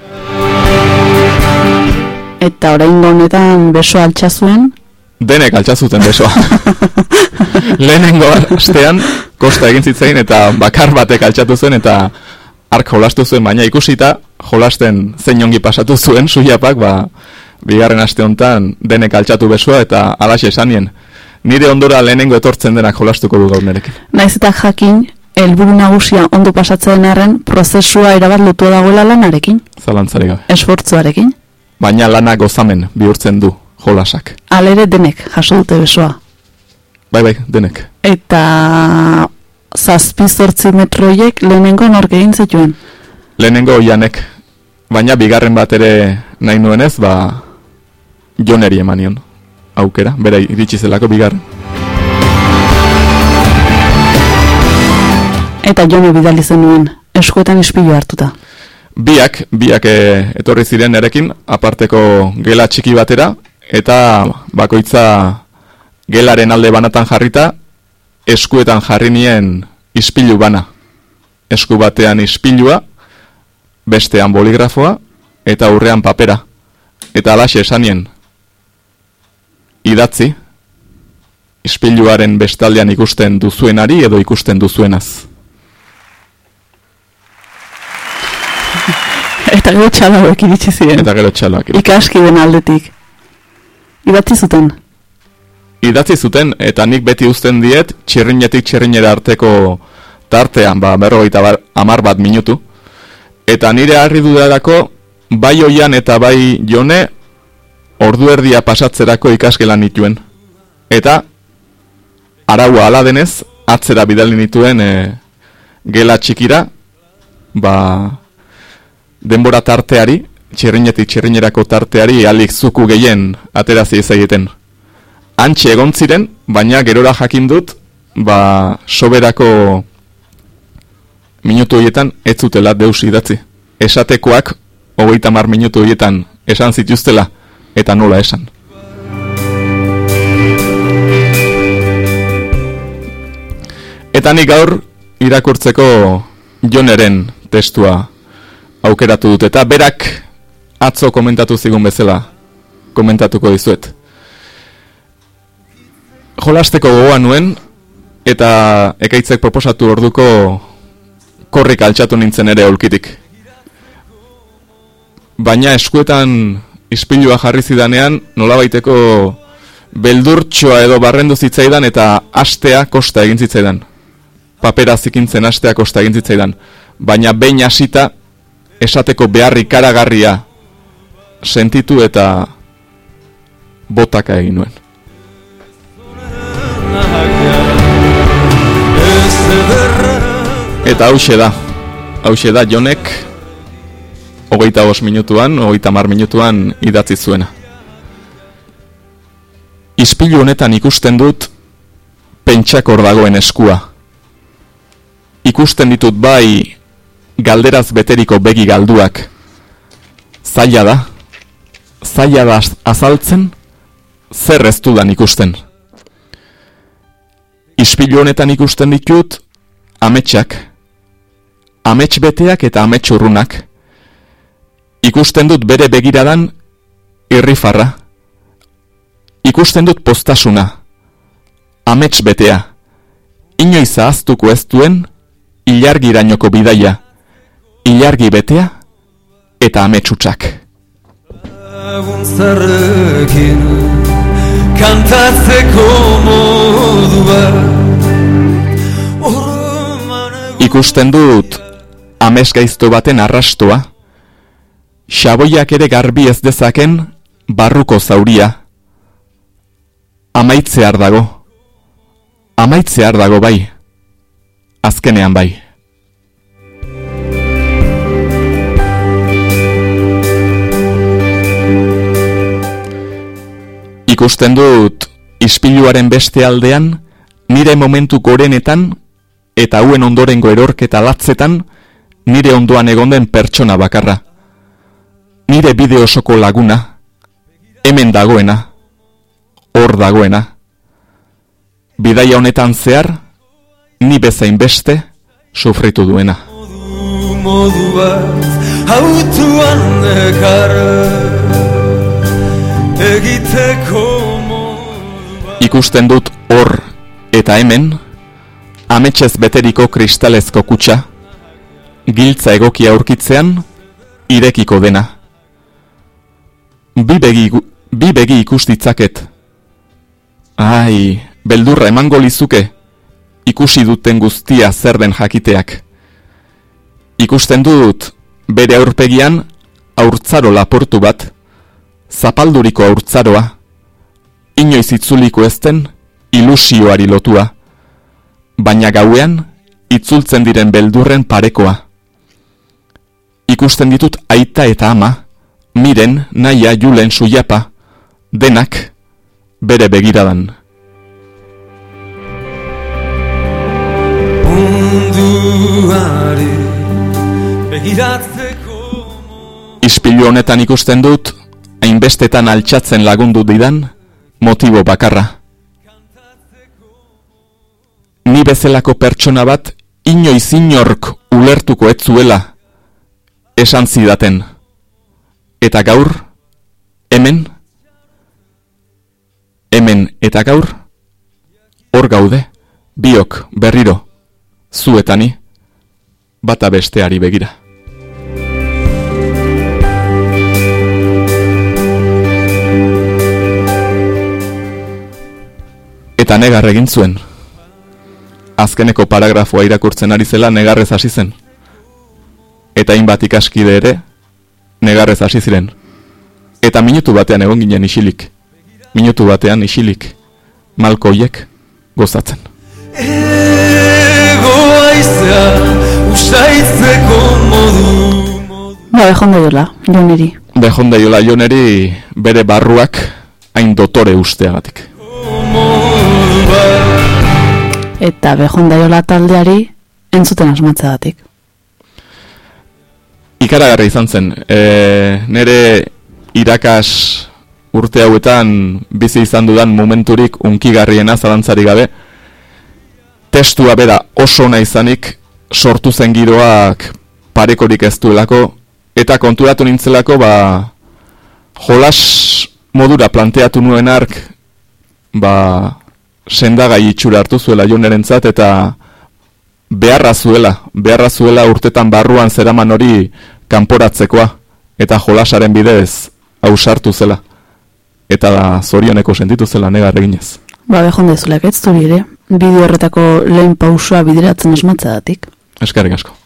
[SPEAKER 2] Eta orain honetan beso altxa zuen,
[SPEAKER 1] Denek altxazuten besoa. Lehenengo astean, kosta egin zitzain eta bakar batek altxatu zuen eta ark jolastu zuen, baina ikusita jolasten zein ongi pasatu zuen suiapak, ba, bigarren aste honetan denek altxatu besoa eta alaxe esanien. Nire ondora lehenengo etortzen denak jolastuko du gaur nerekin.
[SPEAKER 2] naiz eta jakin, helburu nagusia ondo pasatzen arren, prozesua erabat lotua dagoela lanarekin,
[SPEAKER 1] Zalantzari gabe.
[SPEAKER 2] esfortzuarekin.
[SPEAKER 1] Baina lana gozamen bihurtzen du jolasak.
[SPEAKER 2] Alere denek jaso dute besoa.
[SPEAKER 1] Bai, bai, denek.
[SPEAKER 2] Eta zazpi zortzi metroiek lehenengo nork egin zituen.
[SPEAKER 1] Lehenengo oianek, baina bigarren bat ere nahi nuenez, ba, joneri emanion aukera, bera iritsi zelako bigarren.
[SPEAKER 2] Eta jone bidali zenuen, eskuetan ispilu hartuta.
[SPEAKER 1] Biak, biak e, etorri ziren erekin, aparteko gela txiki batera, eta bakoitza gelaren alde banatan jarrita, eskuetan jarri nien ispilu bana. Esku batean ispilua, bestean boligrafoa, eta aurrean papera. Eta alaxe esanien, idatzi, ispiluaren bestaldean ikusten duzuenari edo ikusten duzuenaz.
[SPEAKER 2] Eta gero txaloek iritsi ziren.
[SPEAKER 1] Eta gero txaloak.
[SPEAKER 2] Ikaski den aldetik. Idatzi zuten.
[SPEAKER 1] Idatzi zuten, eta nik beti uzten diet, txirrinetik txirrinera arteko tartean, ba, berrogeita bar, amar bat minutu. Eta nire harri dudarako, bai oian eta bai jone, ordu erdia pasatzerako ikasgelan nituen. Eta, araua ala denez, atzera bidali nituen e, gela txikira, ba, denbora tarteari, txirrinetik txirrinerako tarteari alik zuku gehien aterazi egiten. Antxe egon ziren, baina gerora jakin dut, ba, soberako minutu horietan ez zutela deus idatzi. Esatekoak, hogeita mar minutu horietan esan zituztela, eta nola esan. Eta nik gaur irakurtzeko joneren testua aukeratu dut eta berak atzo komentatu zigun bezala komentatuko dizuet. Jolasteko gogoa nuen eta ekaitzek proposatu orduko korrik altxatu nintzen ere olkitik. Baina eskuetan ispilua jarri zidanean nolabaiteko beldurtxoa edo barrendu zitzaidan eta astea kosta egin zitzaidan. Papera zikintzen astea kosta egin zitzaidan. Baina behin hasita esateko beharri karagarria sentitu eta botaka egin nuen. Eta hause da, hause da jonek hogeita bos minutuan, hogeita mar minutuan idatzi zuena. Ispilu honetan ikusten dut pentsakor dagoen eskua. Ikusten ditut bai galderaz beteriko begi galduak. Zaila da, zaila da azaltzen, zer ez dudan ikusten. Ispilu honetan ikusten ditut, ametsak, amets beteak eta amets urrunak. Ikusten dut bere begiradan, irrifarra. Ikusten dut postasuna, amets betea. Inoiz ahaztuko ez duen, ilargirainoko bidaia ilargi betea eta ametsutsak.
[SPEAKER 13] Zerrekin kantatzeko modua
[SPEAKER 1] Ikusten dut amesgaizto baten arrastoa, xaboiak ere garbi ez dezaken barruko zauria. Amaitzear dago. Amaitzear dago bai. Azkenean bai. Ikusten dut ispiluaren beste aldean, nire momentu gorenetan eta hauen ondorengo erorketa latzetan, nire ondoan egonden pertsona bakarra. Nire bide osoko laguna, hemen dagoena, hor dagoena. Bidaia honetan zehar, ni bezain beste, sufritu duena.
[SPEAKER 13] Modu bat nekar egiteko
[SPEAKER 1] Ikusten dut hor eta hemen, ametsez beteriko kristalezko kutsa, giltza egokia aurkitzean, irekiko dena. Bi begi, bi begi ikustitzaket. Ai, beldurra emango lizuke, ikusi duten guztia zer den jakiteak. Ikusten dut, bere aurpegian, aurtzaro laportu bat, zapalduriko aurtzaroa, inoiz itzuliko ezten, ilusioari lotua, baina gauean, itzultzen diren beldurren parekoa. Ikusten ditut aita eta ama, miren, naia, julen, suiapa, denak, bere begiradan.
[SPEAKER 13] munduari begiratzeko
[SPEAKER 1] Ispilu honetan ikusten dut, hainbestetan altxatzen lagundu didan, motibo bakarra. Ni bezalako pertsona bat, inoiz inork ulertuko ez zuela, esan zidaten. Eta gaur, hemen, hemen eta gaur, hor gaude, biok berriro, zu eta ni, bata besteari begira. Eta negar egin zuen. Azkeneko paragrafoa irakurtzen ari zela negarrez hasi zen. Eta hainbat ikaskide ere negarrez hasi ziren. Eta minutu batean egon ginen isilik. Minutu batean isilik. Malkoiek gozatzen.
[SPEAKER 13] Egoaizea usaitzeko modu
[SPEAKER 2] Ba, behonda jola, joneri.
[SPEAKER 1] Behonda jola joneri bere barruak hain dotore usteagatik.
[SPEAKER 2] Eta behonda jola taldeari entzuten asmatzeagatik.
[SPEAKER 1] Ikaragarri izan zen. E, nere irakas urte hauetan bizi izan dudan momenturik unkigarriena zalantzari gabe. Testua bera oso ona izanik sortu zen giroak parekorik ez duelako eta konturatu nintzelako ba jolas modura planteatu nuen ark ba sendagai itxura hartu zuela jonerentzat eta beharra zuela, beharra zuela urtetan barruan zeraman hori kanporatzekoa eta jolasaren bidez ausartu zela eta da zorioneko sentitu zela negar eginez.
[SPEAKER 2] Ba, behon dezulek ez zuri ere, bideo horretako lehen pausua bideratzen asmatzadatik.
[SPEAKER 1] Eskerrik asko.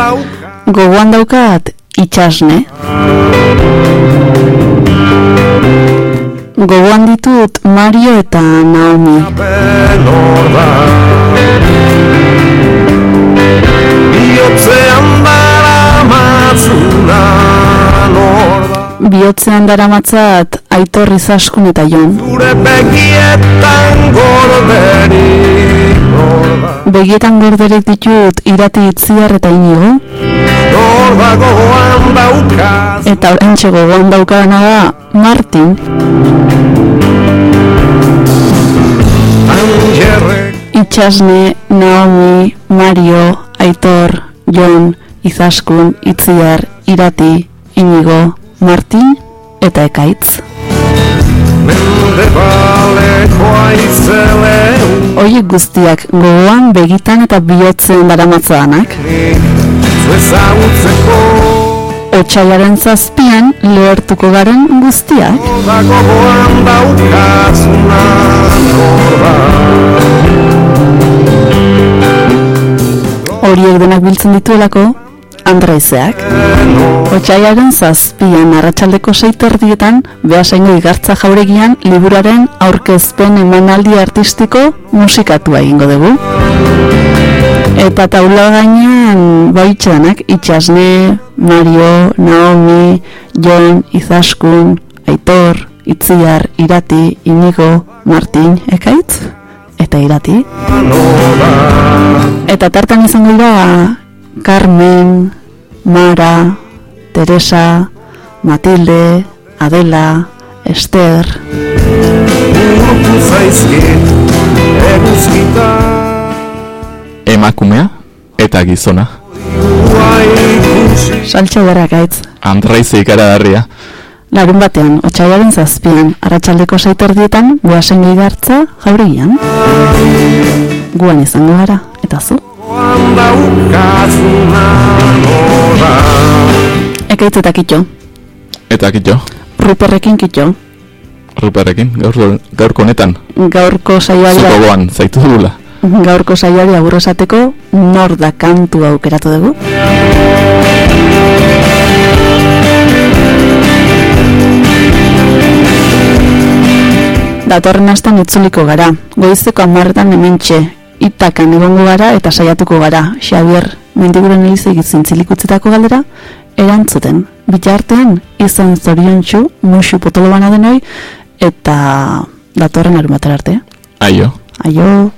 [SPEAKER 7] Gogoan dauka
[SPEAKER 2] Gogoan daukat itxasne. Gogoan ditut Mario eta Naomi.
[SPEAKER 7] Biotzean dara matzuna
[SPEAKER 2] Biotzean daramatzat aitor izaskun eta jon.
[SPEAKER 7] Zure begietan gorderik
[SPEAKER 2] Begietan gorderek ditut irati itziar eta inigo. Eta orantxe gogoan daukana da Martin. Itxasne, Naomi, Mario, Aitor, Jon, Izaskun, Itziar, Irati, Inigo, Martin eta Ekaitz.
[SPEAKER 7] Mende
[SPEAKER 2] Oiek guztiak gogoan begitan eta bihotzen daramatzanak. Zu ezagutzeko
[SPEAKER 3] Otsailaren zazpian lehertuko garen guztiak.
[SPEAKER 2] Daukazuna norba
[SPEAKER 3] Horiek denak biltzen dituelako, Andraizeak. Otsailaren zazpian arratsaldeko seiterdietan, behasaino igartza jauregian, liburaren aurkezpen emanaldi artistiko musikatua egingo dugu. Eta taula gainean baitxanak, itxasne, Mario, Naomi, Jon, Izaskun, Aitor, Itziar, Irati, Inigo, Martin, ekaitz? Eta Irati. Eta tartan izango dira Carmen, Mara, Teresa, Matilde, Adela, Esther.
[SPEAKER 1] Emakumea eta gizona.
[SPEAKER 3] Saltxo gara gaitz.
[SPEAKER 1] Andraize ikaragarria.
[SPEAKER 3] Larun batean, otxailaren zazpian, arratsaldeko saiterdietan, guasen gehigartza jauregian. Guan izango gara, eta zu? Ekaitz eta kitxo,
[SPEAKER 1] Eta kitxo,
[SPEAKER 3] ruperrekin kitxo,
[SPEAKER 1] ruperrekin, gaur, gaurko honetan.
[SPEAKER 3] gaurko saioari,
[SPEAKER 1] Zuko goan, zaitu dugula.
[SPEAKER 3] gaurko saioari agur esateko, nor da kantu aukeratu dugu. Datorren astan itzuliko gara, goizeko amarretan hementxe, itakan egongo gara eta saiatuko gara, Xavier, mendiguren elizegit zintzilikutzetako galdera, erantzuten, bitartean izan zoriontsu, musu potolo bana denoi, eta datorren arumatera arte.
[SPEAKER 1] Aio.
[SPEAKER 3] Aio.